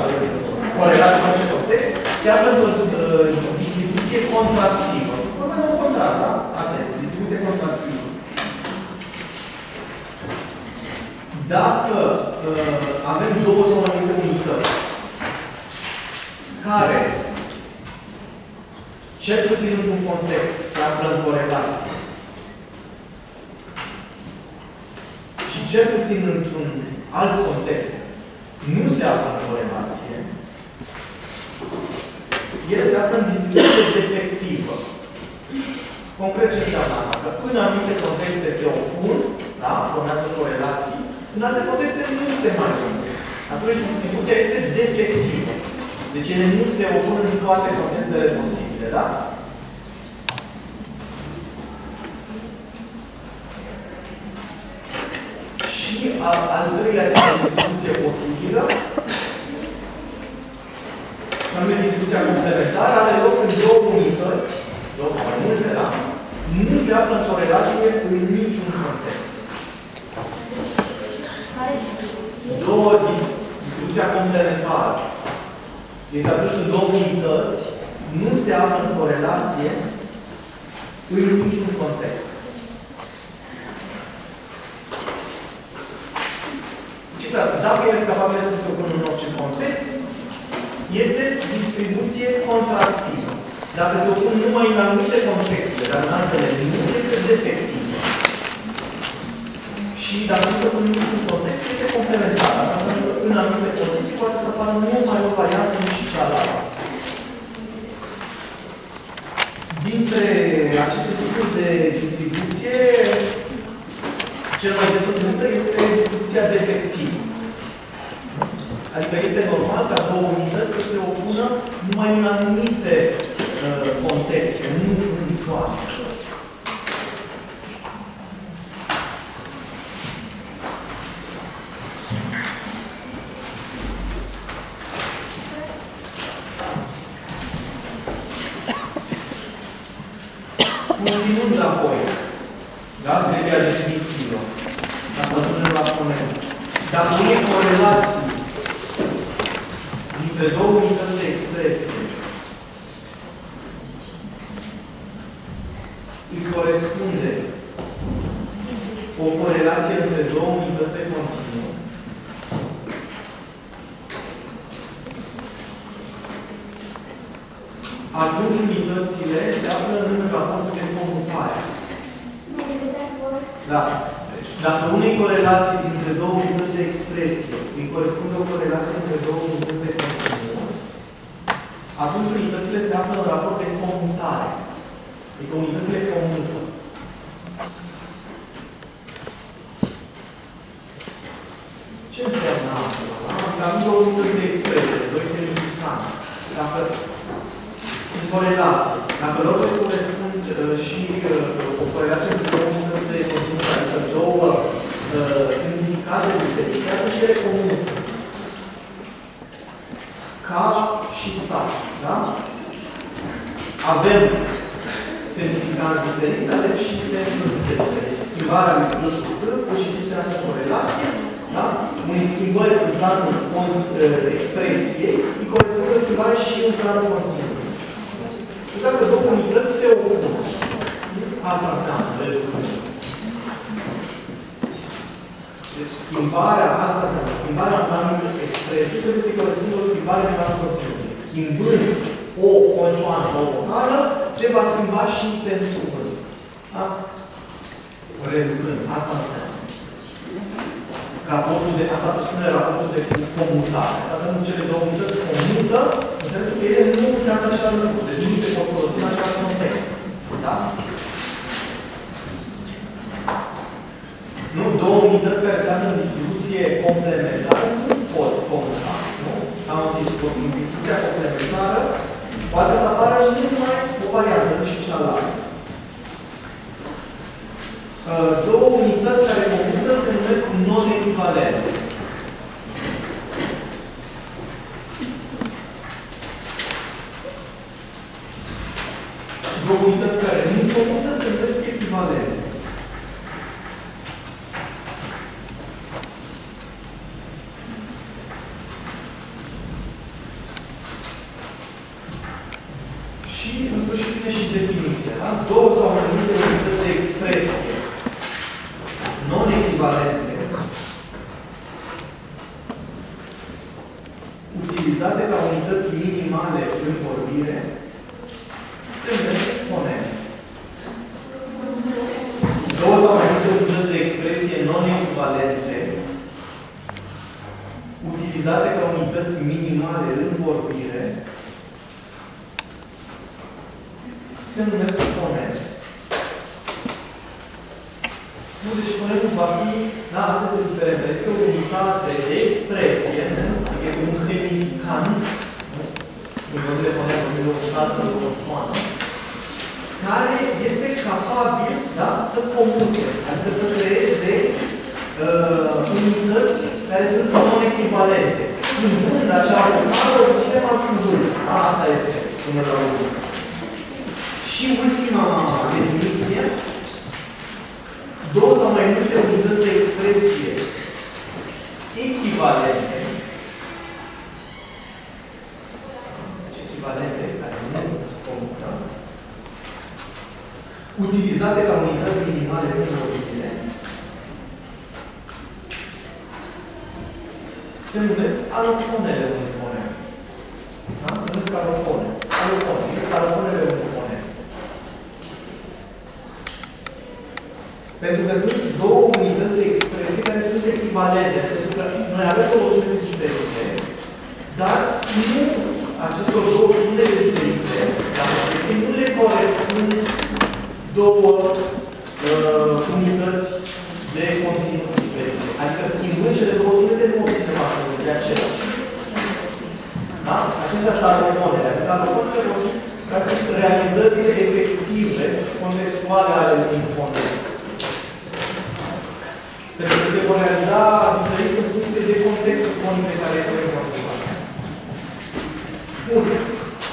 corelație în orice context, se află în distribuție contrastivă. Urmează un contrast, da? Asta este, distribuție contrastivă. Dacă uh, avem două sau mai multe unități care, cel puțin într-un context, se află în corelație și cel puțin într-un alt context nu se află în corelație, ele se află în distribuție defectivă. Concret ce înseamnă asta? Că în anumite contexte se opun, da, formează corelații, în alte contexte nu se mai Atunci distribuția este defectivă. Deci ele nu se opun în toate contextele posibile, da? Și al, al treilea tip de distribuție posibilă, și anume distribuția complementară, are loc în două unități, două mai multe, da? Nu se află în corelație în niciun context două distribuția complementară. Este atunci când două unități nu se află în corelație în niciun context. Și clar, dacă este capabil să se opună în orice context, este distribuție contrastivă. Dacă se opun numai în anumite contexte, dar în altele nu, este defectivă. Și dacă nu se opun în niciun context, este complementară. Asta înseamnă că în anumite poziții poate să apară numai o variantă și cealaltă. Dintre aceste tipuri de distribuție, cel mai des întâlnită este distribuția defectivă. Adică este normal ca două unități să se opună numai în anumite uh, contexte, nu în toate. Continuând apoi, da, seria definițiilor, asta ajungem la ponent. Dacă unei corelații dintre două unități de expresie îi corespunde o corelație între două unități de conținut, atunci unitățile se află în raportul de comutare. Da. Deci, dacă unei corelații dintre două unități de expresie îi corespunde o corelație între două unități de conținut, atunci unitățile se află în raport de comutare. Adică unitățile comută. Ce înseamnă asta? Adică am două unități de expresie, doi semnificanți. Dacă în corelație. Dacă lor le corespund uh, și uh, o corelație între două unități de conținut, adică două uh, semnificate diferite, atunci ele comunică. Ca și sa. Da? Avem semnificanți diferiți, avem și sensuri diferite. Deci schimbarea lui plus cu S, pur și simplu se corelație. Da? Unei schimbări în planul expresiei, îi corespunde o schimbare și în planul conținut. Deci dacă două unități se opun, asta înseamnă reducere. Deci schimbarea, asta înseamnă, schimbarea în planul expresiei trebuie să corespundă o schimbare în planul conținutului. Schimbând o consoană sau o vocală, se va schimba și sensul cuvântului. Da? Reducând. Asta înseamnă. Raportul de, asta spune raportul de comutare. Asta înseamnă cele două unități comută, în sensul că ele nu înseamnă același lucru. Deci nu se pot folosi în același context. Da? Nu? Două unități care se află în distribuție complementară nu pot comuta. Nu? Am zis că în distribuția complementară poate să apară numai o variantă, nu și cealaltă. Două unități care comută se numesc non-echivalente. Două unități care nu comută se numesc echivalente. Și, în sfârșit, vine și definiția. Da? Două sau mai multe unități de expresie non-echivalente utilizate ca unități minimale în vorbire se numesc foneme. Două sau mai multe unități de expresie non-echivalente utilizate ca unități minimale în vorbire se numesc foneme. Nu, deci fonemul va fi, da, asta este diferența. Este o unitate de expresie, adică este un semnificant, în loc de fonem, în loc de sau consoană, care este capabil, da, să comute, adică să creeze uh, unități care sunt non-echivalente. Schimbând acea vocală, obținem alt cuvânt. Da, asta este, până la urmă. Și ultima definiție, două sau mai multe unități de expresie echivalente, deci echivalente, care nu comută, utilizate ca unități minimale în ordine, se numesc alofonele unui fonem. Da? Se numesc alofone. Alofone. Există alofonele unui fonem. Pentru că sunt două unități de expresie care sunt echivalente. În sensul că noi avem două sunete diferite, dar nu acestor două sunete diferite, dar nu le corespund două uh, unități de conținut diferite. Adică schimbând cele două sunete nu obținem acolo de aceea. Da? Acestea sunt alofonele. Adică alofonele vor fi practic realizările efective contextuale ale unui fonem. Pentru că se vor realiza diferit în funcție de contextul fonic pe care este înconjurat. Bun.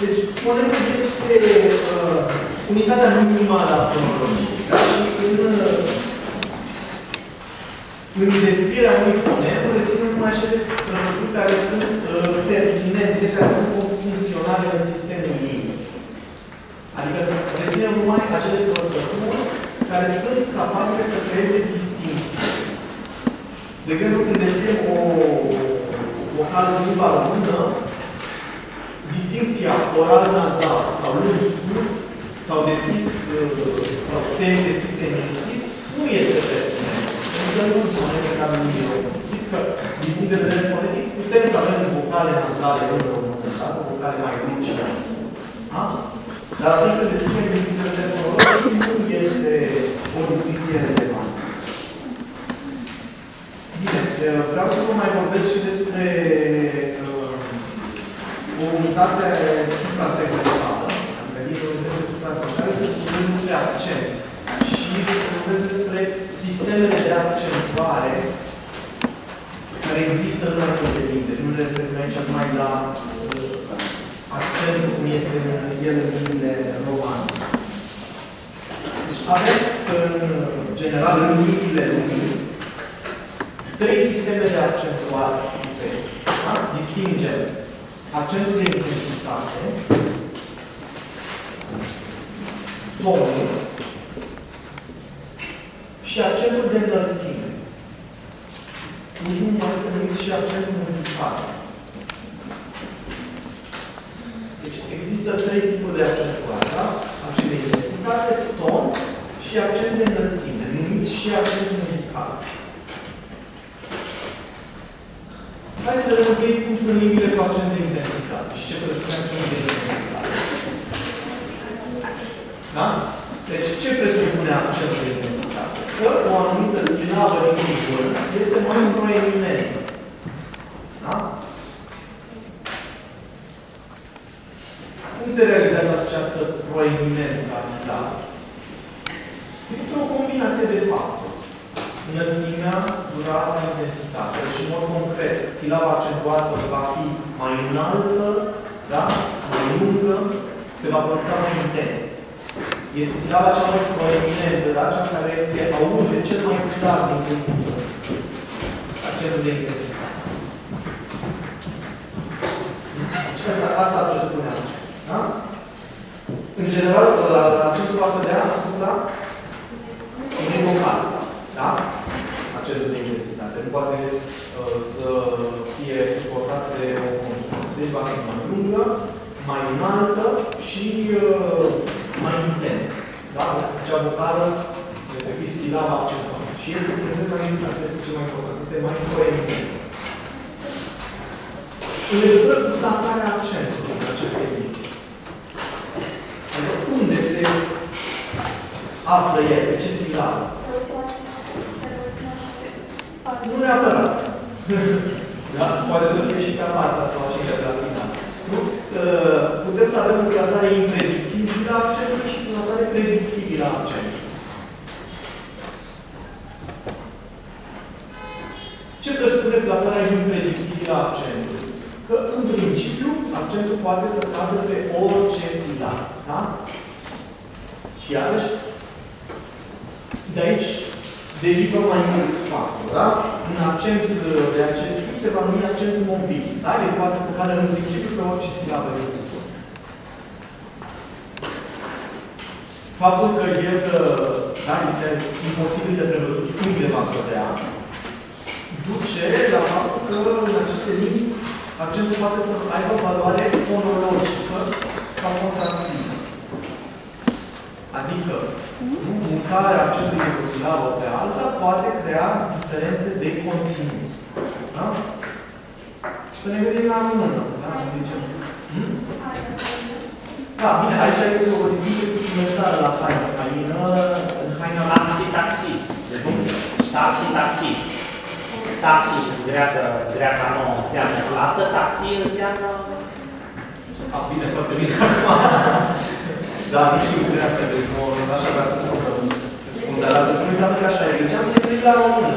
Deci, spunem despre uh, unitatea minimală a fonologiei. Da? Și în, uh, în descrierea unui fonem, reținem numai acele trăsături care sunt uh, pertinente, care sunt funcționale în sistemul ei. Adică reținem numai acele trăsături care sunt capabile să creeze distinții. De exemplu, când descriem o vocală de limba română, distinția oral-nazal sau lung scurt sau deschis, uh, semi-deschis, semi-închis, nu este pertinent. Pentru că nu sunt fonete ca în limbii române. că, din punct de vedere fonetic, putem să avem vocale nazale în română, da? sau vocale mai lungi și mai scurte. Da? Dar atunci când descriem din punct de vedere fonologic, nu este o distinție relevantă. Bine, vreau să vă mai vorbesc și despre uh, o unitate suprasegmentală, adică din unități suprasegmentale, să vorbesc despre accent și să vorbesc despre sistemele de accentuare care există în multe limbi. Nu ne referim aici numai la uh, accent cum este în el în limbile romane. Deci avem, în general, în limbile lumii, trei sisteme de accentuare diferite. Da? Distingem accentul de intensitate, tonul și accentul de înălțime. Ultimul mai este numit și accentul muzical. Deci există trei tipuri de accentuare, da? Accent de intensitate, ton și accent de înălțime, numit și accent muzical. Hai să vedem întâi cum sunt limbile cu accent de intensitate și ce presupune accentul de intensitate. Da? Deci, ce presupune accentul de intensitate? Că o anumită silabă din limbă este mai proeminentă. Da? Cum se realizează această proeminență a silabei? Printr-o combinație de fapte înălțimea, durata, intensitatea. Deci, în mod concret, silaba accentuată va fi mai înaltă, da? mai lungă, se va pronunța mai intens. Este silaba cea mai proeminentă, da? cea care se aude cel mai clar din cuvântul. Accentul de intensitate. Asta, asta presupune aici. Da? În general, accentul va cădea asupra unei vocale. Da? Acel de intensitate. Nu poate uh, să fie suportat de o consumă. Deci va fi mai lungă, mai înaltă și uh, mai intens. Da? Acea vocală, respectiv silaba accentuată. Și este prezentă în lista, asta este cel mai important. Este mai coerent. În legătură cu plasarea accentului în aceste limbi. Adică unde se află el, pe ce silabă? Nu neapărat. da? Poate să fie și pe patra sau aceștia de la final. Nu? Putem să avem o clasare impredictibilă a accentului și o clasare predictibilă a accentului. Ce presupune clasarea impredictibilă a accentului? Că, în principiu, accentul poate să cadă pe orice silabă. Da? Și iarăși, de aici derivă mai mulți factori, da? Un accent de acest tip se va numi accent mobil, da? El poate să cadă în principiu pe orice silabă de cuvânt. Faptul că el, da, este imposibil de prevăzut unde va cădea, duce la faptul că în aceste aceste limbi, accentul poate să aibă valoare fonologică sau contrastivă. Adică, mutarea accentului de o silabă pe alta poate crea diferențe de conținut. Da? Și să ne gândim la mână. Da? Hmm? Da, bine, aici este o distinție suplimentară la haină. Haină, în haina... Taxi, taxi. Taxi, taxi. Taxi, greacă, greaca nouă înseamnă clasă, taxi înseamnă... A, bine, foarte bine. da, nu știu greacă, deci nu, așa că atunci să spun, dar la nu înseamnă că așa este. Ziceam să ne gândim la română.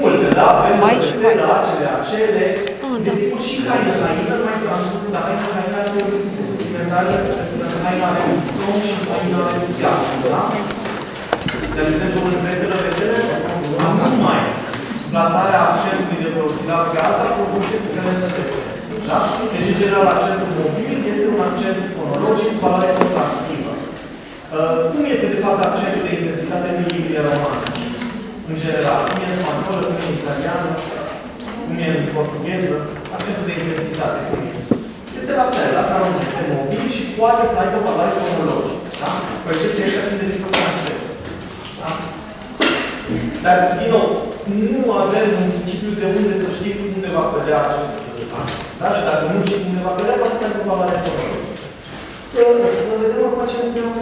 Multe, da? Vesele, vesele, acele, acele. Desigur, și haină, haină, mai am spus, dar haină, haină are o distinție suplimentară, haina are un tom și haina are un gheață, da? De exemplu, în veselă, vesele, nu mai. Plasarea accentului de pe o silabă pe alta produce diferențe de sens. Da? Deci, în general, accentul mobil este un accent fonologic cu valoare contrastivă. Uh, cum este, de fapt, accentul de intensitate în limbile romane? În general, cum e în spaniolă, cum e în italiană, cum e în portugheză, accentul de intensitate. Este la fel, la care este mobil și poate să aibă valoare fonologică. Da? Cu excepție aici fiind de simplu accent. Da? Dar, din nou, nu avem un principiu de unde să știi unde va cădea acest accent. Da? Și dacă nu știi unde va cădea, poate să aibă valoare fonologică. Să, să vedem acum ce înseamnă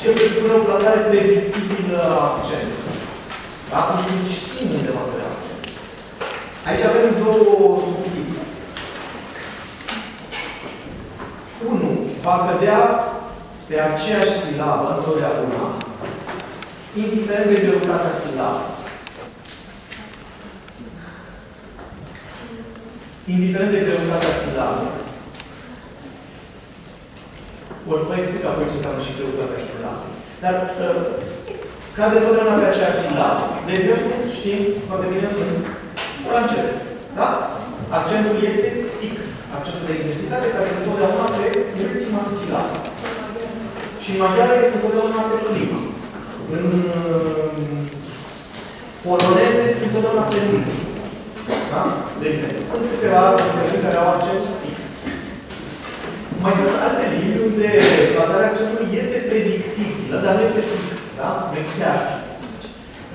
ce presupune o plasare predictibilă a accentului. Da? Atunci când știm unde va cădea accentul. Aici avem două subtipe. Unu, va cădea pe aceeași silabă întotdeauna, indiferent de greutatea silabă. Indiferent de greutatea silabă. Ori mai explic apoi ce înseamnă și greutatea silabă. Dar uh, cade întotdeauna pe aceeași silabă. De exemplu, știți foarte bine în francez. Da? Accentul este fix. Accentul de intensitate care e întotdeauna pe ultima silabă. Și în maghiară este întotdeauna pe prima. În poloneză este întotdeauna pe ultima. Da? De exemplu, sunt câteva limbi care au accent fix. Mai sunt alte limbi unde plasarea accentului este predictibilă, dar nu este fix. Da? Nu e chiar fix.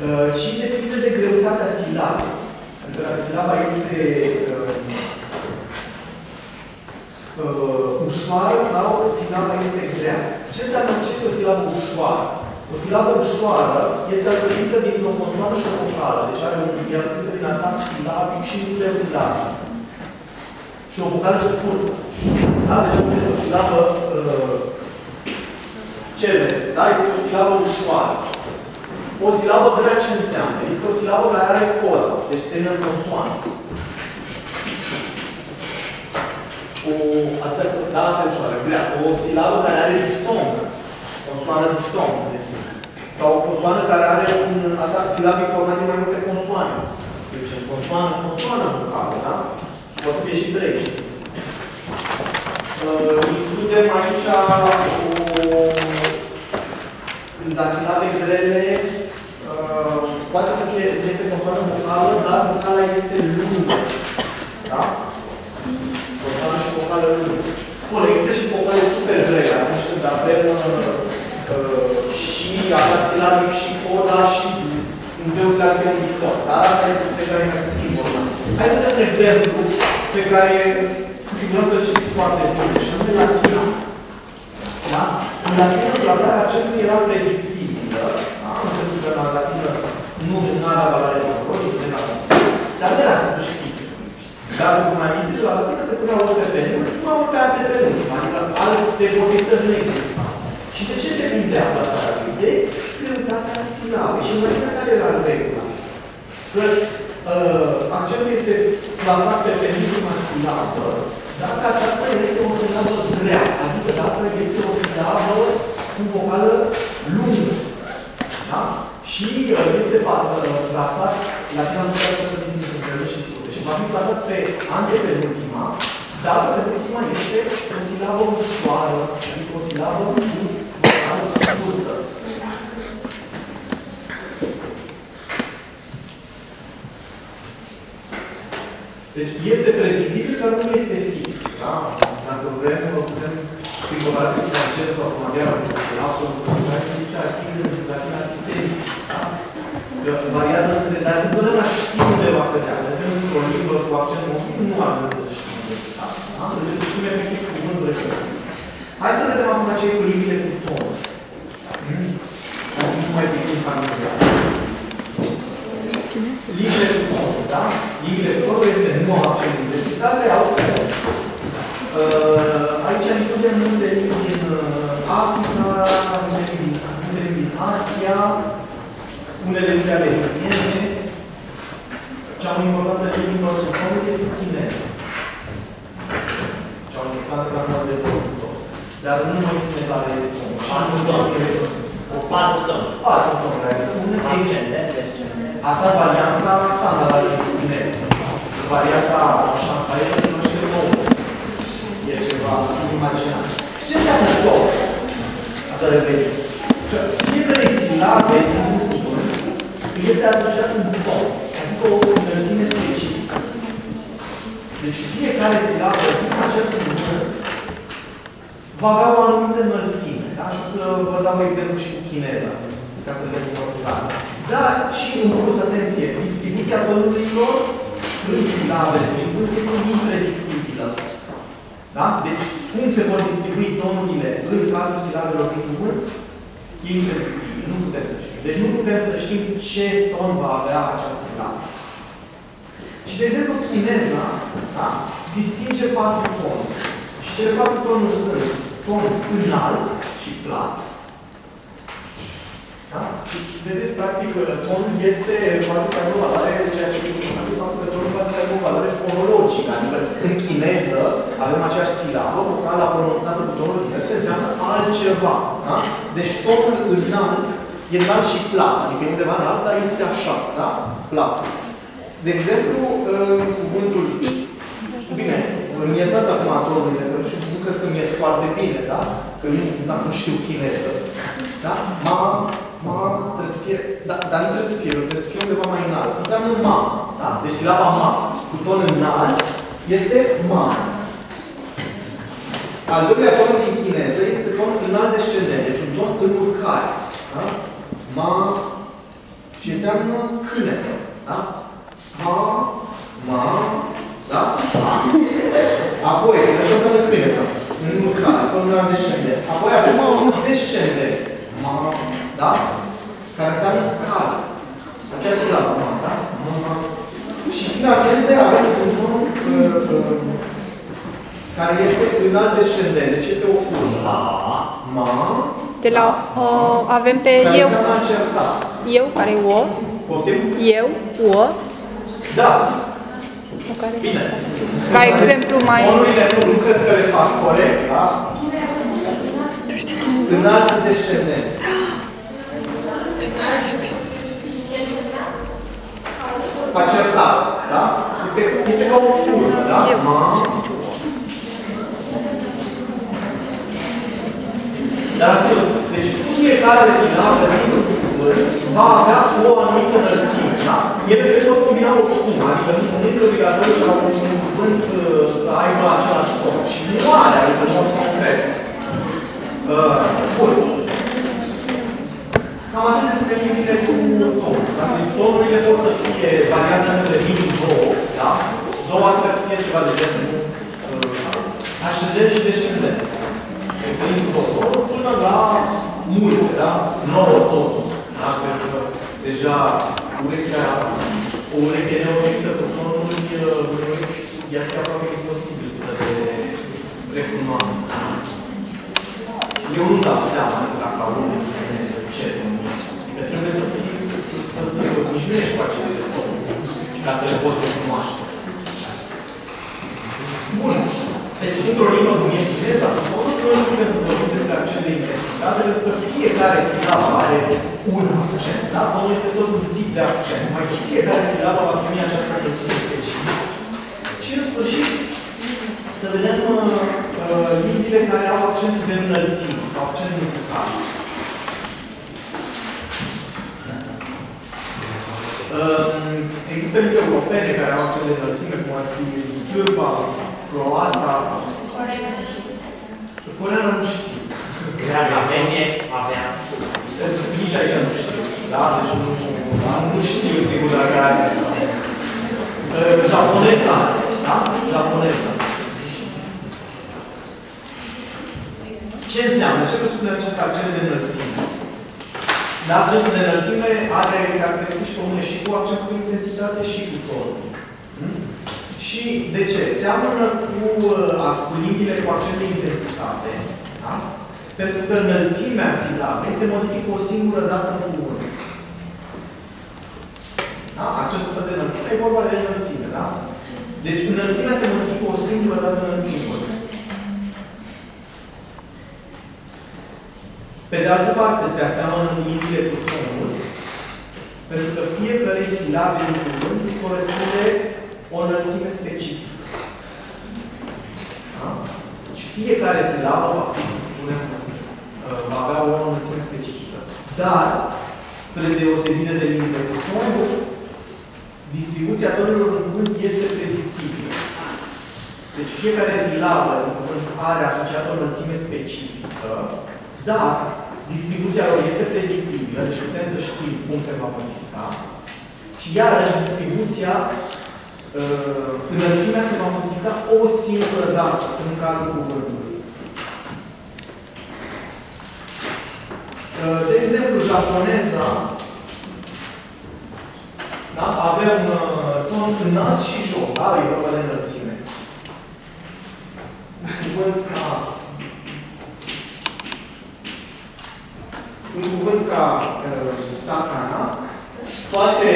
Uh, și depinde de greutatea silabei. Pentru că silaba este uh, uh, ușoară sau silaba este grea. Ce înseamnă ce este o silabă ușoară? O silabă ușoară este alcătuită dintr-o consoană și o vocală. Deci are un, e alcătuită din atac silabic și nucleu silabic. Și o vocală scurtă. Da? Deci asta este o silabă uh, cele. Da? Este o silabă ușoară. O silabă grea ce înseamnă? Este o silabă care are cod. Deci termină în consoană. O, asta, da, asta e ușoară, grea. O silabă care are diftong. Consoană diftong. Sau o consoană care are un atac silabic format din mai multe consoane. Deci în consoană, consoană vocală, da? Pot să fie și trei. Uh, includem aici o, la silabe grele, uh, poate să fie, este consoană vocală, dar vocala este lungă. Da? Consoană și vocală lungă. Bun, există și vocale super grele, atunci când avem uh, și atac silabic și coda și un deus la fi un dictor. Dar asta e deja e mai puțin important. Hai să dăm un exemplu pe care cu siguranță știți foarte bine. Și anume latina. Da? În latină, plasarea accentului era predictibilă. Da? În sensul că în latină nu avea valoare morfologică, de la Dar nu era totuși fix. Dar, cum am amintit, la latină se punea ori pe penul și mai ori pe alte penuri. Adică alte posibilități nu există. Și de ce depindea plasarea lui? De greutatea silabei. Și în care era regula? Că uh, accentul este plasat pe penultima silabă, dacă aceasta este o silabă grea, adică dacă este o silabă cu vocală lungă. Da? Și uh, este plasat, la final nu trebuie să distingi între lui și scurte. Și va fi plasat pe antepenultima, dacă penultima este o silabă ușoară, adică o silabă cu vocală scurtă. Deci este predicabil, dar nu este fix. Da? Dacă vrem, putem, prin comparație cu franceză sau cu maghiară, este absolut contrar, zice ar fi latin ar fi serie. Da? Că variază între, dar întotdeauna știm unde va cădea. Dacă avem într-o limbă cu accent motiv, nu avem unde să știm unde da? da? Trebuie să știm efectiv cuvântul respectiv. Hai să vedem acum ce e cu limbile cu ton. Am mai puțin familiar. Limbile cu ton, da? Limbile cu ton, evident, nu au accent de intensitate, au ton. Uh, aici includem multe limbi din uh, Africa, multe limbi, multe limbi din Asia, unele limbi ale indiene. Cea mai importantă limbă sub este chineză. Cea mai importantă la de ton. Dar nu mai chineza are ton. Patru ton. O patru ton. Patru ton, Ascendent, descendent. Asta e varianta standard al chinez. Varianta Shanghai se numește nouă. E ceva imaginat. Ce înseamnă tot? Asta revenim. Că fiecare silabe din un cuvânt este asociat un ton, adică o înălțime specifică. Deci fiecare silabă din acel cuvânt va avea o anumită înălțime. Da? Și o să vă dau exemplu și cu chineza, ca să vedem foarte clar. Dar și în plus, atenție, distribuția tonurilor în silabe din cuvânt este impredictibilă. Da? Deci, cum se vor distribui tonurile în cadrul silabelor din cuvânt? E impredictibil. Nu putem să știm. Deci nu putem să știm ce ton va avea acea silabă. Și, de exemplu, chineza da? distinge patru tonuri. Și cele patru tonuri sunt ton înalt și plat. Da? Și vedeți, practic, tonul este, poate să aibă o valoare, ceea ce este faptul că tonul poate să aibă o valoare fonologică, adică în chineză avem aceeași silabă, vocala pronunțată cu tonul diverse înseamnă altceva. Da? Deci tonul înalt e înalt și plat, adică e undeva înalt, dar este așa, da? Plat. De exemplu, cuvântul Bine, îmi iertați acum atomurile, că nu știu, nu cred că mi ies foarte bine, da? Că nu, da, nu știu chineză. Da? Ma, ma, trebuie să fie, da, dar nu trebuie să fie, trebuie să fie undeva mai înalt. Înseamnă ma, da? Deci silaba ma, cu ton înalt, este ma. Al doilea ton din chineză este ton înalt descendent, deci un ton în urcare. Da? Ma, și înseamnă cânetă. Da? Ma, ma, da? Apoi, asta înseamnă cânetă. În urcare, ton înalt descendent. Apoi avem un descendent. Ma, da? Care înseamnă cale. Acea silabă, ma, da? Ma. Și finalmente avem un ton uh, uh, care este înalt descendent. Deci este o urmă. Ma. Ma. De la, uh, avem pe Care eu, înseamnă a certa. eu, care e o, Poftim? eu, o, Da. o care, Bine. ca exemplu mai, Monurile nu, nu cred că le fac corect, da? Înalt descendent. Acertat, da? Este, este ca o urmă, da? Eu. Ma. Dar am spus, deci fiecare silabă din cuvânt va avea o anumită înălțime, da? Ele se pot combina oricum, adică nu este obligatoriu ca un cuvânt uh, să aibă același ton. Și nu are, adică în mod concret. Uh, bun. Cam atât despre limbile cu ton. Da? Deci tonurile pot să fie, variază între limbi două, da? Două ar trebui să fie ceva de genul uh, ascendent și descendent. Referim cu tot până la multe, da? Nouă tot. Da? Pentru că deja urechea, o ureche neobiectă cu tonul i-ar fi aproape imposibil să le recunoască. Eu nu dau seama dacă aud ce Adică trebuie să fii, să, să, să te obișnuiești cu aceste tonuri ca să le poți recunoaște. Bun. Deci, într-o limbă cum e chineza, noi nu putem să vorbim despre accent de intensitate, pentru că fiecare silabă are un accent. Da? Tonul este tot un tip de accent. Mai fiecare silabă va primi această înălțime specifică. Și în sfârșit, să vedem uh, limbile care au accent de înălțime sau accent muzical. Um, Există microfone care au acele înălțime, cum ar fi sârba, croata. Coreana nu știu. Greaca veche avea. Nici aici nu știu. Da? Deci nu, da? nu știu sigur dacă are. Uh, Japoneza. Da? Japoneza. Ce înseamnă? Ce presupune acest accent de înălțime? Da, accentul de înălțime are caracteristici comune și cu accentul de intensitate și cu tonul. Hmm? Și de ce? Seamănă cu, uh, cu limbile cu accent de intensitate. Da? Pentru că înălțimea silabei se modifică o singură dată în cuvânt. Da? Accentul ăsta de înălțime e vorba de înălțime, da? Deci înălțimea se modifică o singură dată în cuvânt. Pe de altă parte, se aseamănă cu limbile cu tonul, pentru că fiecare silabe din cuvânt corespunde o înălțime specifică. Da? Deci fiecare silabă va fi, să spunem, uh, va avea o înălțime specifică. Dar, spre deosebire de limbile cu tonul, distribuția tonurilor în cuvânt este predictibilă. Deci fiecare silabă în cuvânt are asociată o înălțime specifică, dar distribuția lor este predictibilă, deci putem să știm cum se va modifica. Și iarăși distribuția, uh, înălțimea se va modifica o singură dată în cadrul cuvântului. Uh, de exemplu, japoneza da? avem uh, ton înalt și jos, da? E vorba de înălțime. Cuvânt ca un cuvânt ca uh, satana, toate,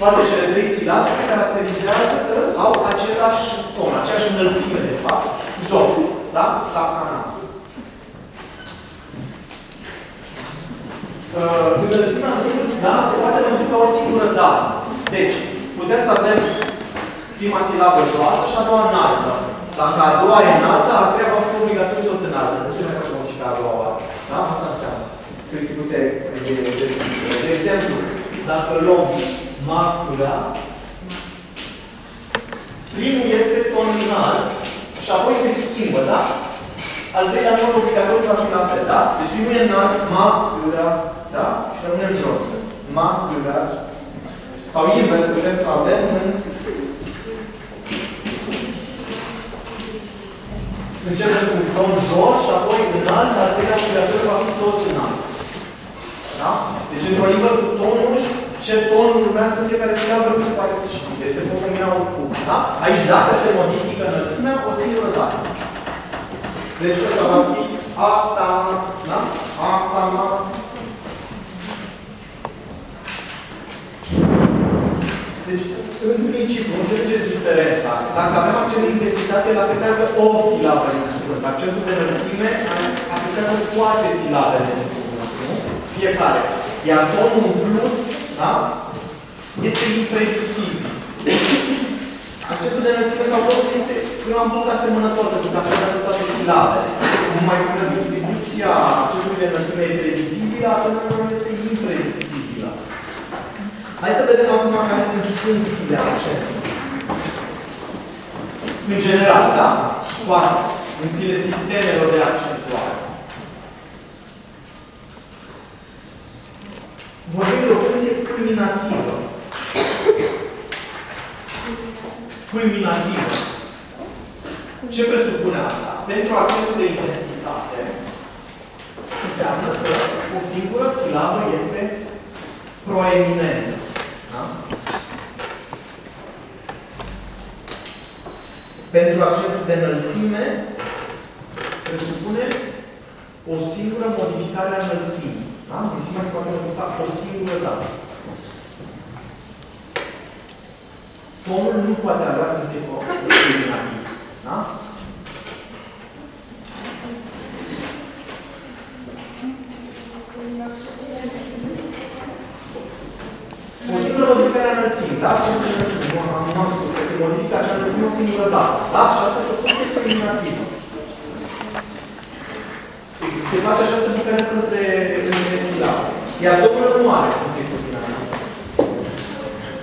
toate cele trei silabe se caracterizează că au același ton, aceeași înălțime, de fapt, jos. Da? Satana. Uh, înălțimea în sine, da, se poate modifica o singură dată. Deci, putem să avem prima silabă joasă și a doua înaltă. Dacă a doua e înaltă, a treia va fi obligatoriu tot înaltă. Nu se mai poate modifica a doua oară. Da? Asta înseamnă. Că instituția e de, de, de, de exemplu, dacă luăm macula, primul este ton înalt și apoi se schimbă, da? Al treilea ton obligatoriu va fi la fel, da? Deci primul e înalt, macula, da? Și rămânem jos. Macula. Sau invers, putem să avem în Începem cu un ton jos și apoi înalt, dar treilea obligatoriu va fi tot înalt. Da? Deci într-o limbă cu tonuri, ce ton urmează în fiecare silabă nu se poate să știe. Deci se pot combina oricum. Da? Aici dacă se modifică înălțimea, o singură dată. Deci ăsta va fi acta, da? Acta, Deci, în principiu, înțelegeți diferența. Dacă avem accent de intensitate, îl afectează o silabă din cuvânt. Accentul de înălțime afectează toate silabele din cuvânt, nu? Fiecare. Iar tonul în plus, da? Este impredictibil. Accentul de înălțime sau tot este, eu am punct asemănător, pentru că afectează toate silabele. Numai că distribuția accentului de înălțime e predictibilă, atunci este impredictibilă. Hai să vedem acum care sunt funcțiile accentului. În general, da? Toate funcțiile sistemelor de accentuare. Vorbim de o funcție culminativă. Culminativă. Ce presupune asta? Pentru accentul de intensitate, înseamnă că o singură silabă este proeminentă. Da? Pentru accentul de înălțime, presupune o singură modificare a înălțimii. Da? Înălțimea se poate modifica o singură dată. Tonul nu poate avea funcție combinativă. Da? O singură modificare a înălțimii, da? Nu am, nu am spus că se modifică acea înălțime o singură dată. Da? Și asta este o funcție combinativă. Se face această diferență între, între silabe. Iar domnul nu are funcție combinativă.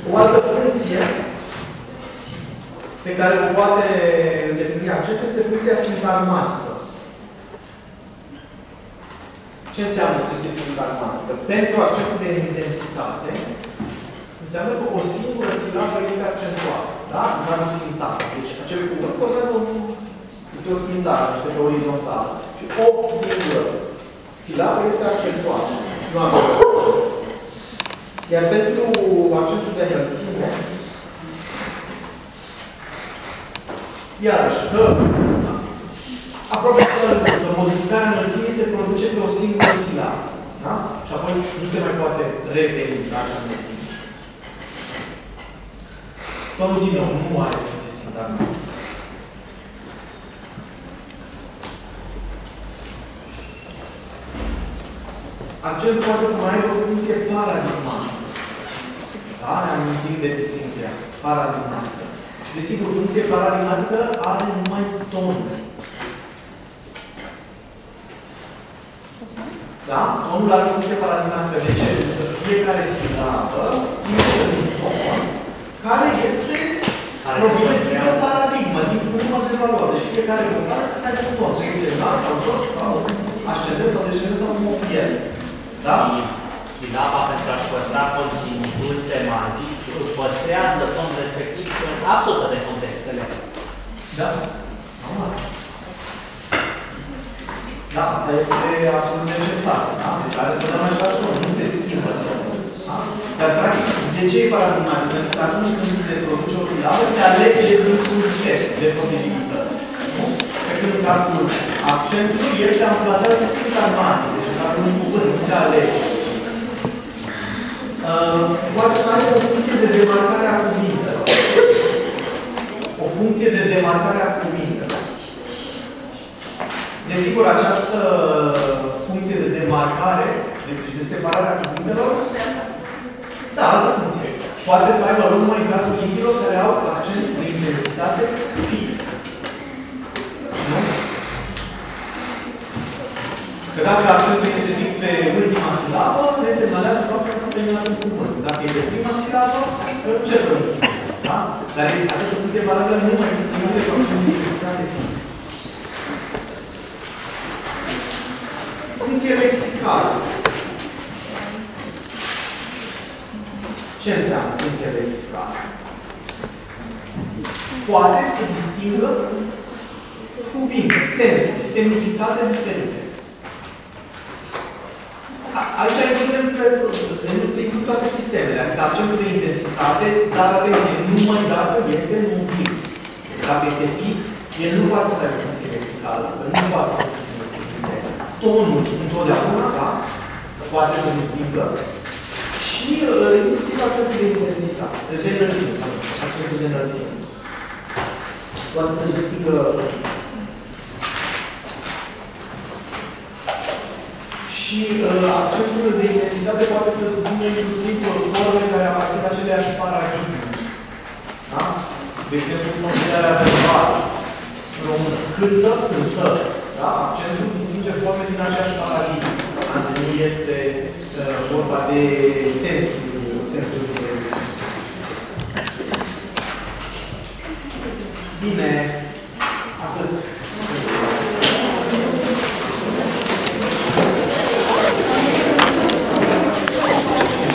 O altă funcție pe care o poate îndeplini accentul este funcția sintagmatică. Ce înseamnă funcție sintagmatică? Pentru accentul de intensitate, înseamnă că o singură silabă este accentuată. Da? În cadrul sintagmă. Deci acel cuvânt urmează un, este o sintagmă, este pe orizontală. Și o singură silabă este accentuată. Nu avem. Iar pentru accentul de înălțime, iarăși, că aproape că modificarea înălțimii se produce pe o singură silabă. Da? Și apoi nu se mai poate reveni la acea înălțime. Tonul din nou nu are funcție sintagmatică. Accent poate să mai aibă o funcție paradigmatică. Da? Ne amintim de distinția paradigmatică. Desigur, funcție paradigmatică are numai tonul. Da? Tonul are funcție paradigmatică. De ce? Pentru că fiecare silabă duce un ton care este Care propriu-zisă se paradigmă, din număr de valori. Deci fiecare vocală să aibă un ton. Să este înalt sau jos, sau ascendent sau descendent sau cum o fi el. Da? Silaba pentru a-și păstra conținutul semantic îl păstrează tonul respectiv în absolută de contextele. Da? Normal. Da, asta este absolut necesar. Da? Deci are totdeauna același ton. Nu se schimbă tonul. Da? Dar, practic, de ce e paradigmatic? Pentru că atunci când se produce o silabă, se alege dintr-un set de posibilități. Nu? Pe când în cazul accentului, el se amplasează sintagmatic. Deci în cazul unui cuvânt, nu se alege. Uh, poate să aibă o funcție de demarcare a cuvintelor. O funcție de demarcare a cuvintelor. Desigur, această funcție de demarcare, deci de separare a cuvintelor, da, altă funcție. Poate să aibă loc numai în cazul limbilor care au accent de intensitate fix. Nu? Că dacă accentul este fix pe ultima silabă, ne semnalează faptul că s-a terminat un cuvânt. Dacă e pe prima silabă, ce rămâne? Da? Dar e această funcție valabilă numai în cuvinte cu accent de intensitate fix. Funcție lexicală. Ce înseamnă funcție lexicală? Poate să distingă cuvinte, sensuri, semnificate diferite. A- Aici includem pe, se includ toate sistemele, adică accentul de intensitate, dar atenție, numai dacă este mobil. Dacă este fix, el nu poate să aibă funcție lexicală, că nu poate să distingă cuvinte. Tonul, întotdeauna, da, poate să distingă. Și uh, inclusiv accentul de intensitate, de înălțime, pardon, accentul de înălțime. Poate să distingă și uh, accentul de intensitate poate să distingă inclusiv forme care aparțin aceleași paradigme. Da? De exemplu, considerarea verbală în română. Cântă, cântă. Da? Accentul distinge forme din aceeași paradigme. Da? Deci nu este uh, vorba de sensul, sensul de Bine, atât.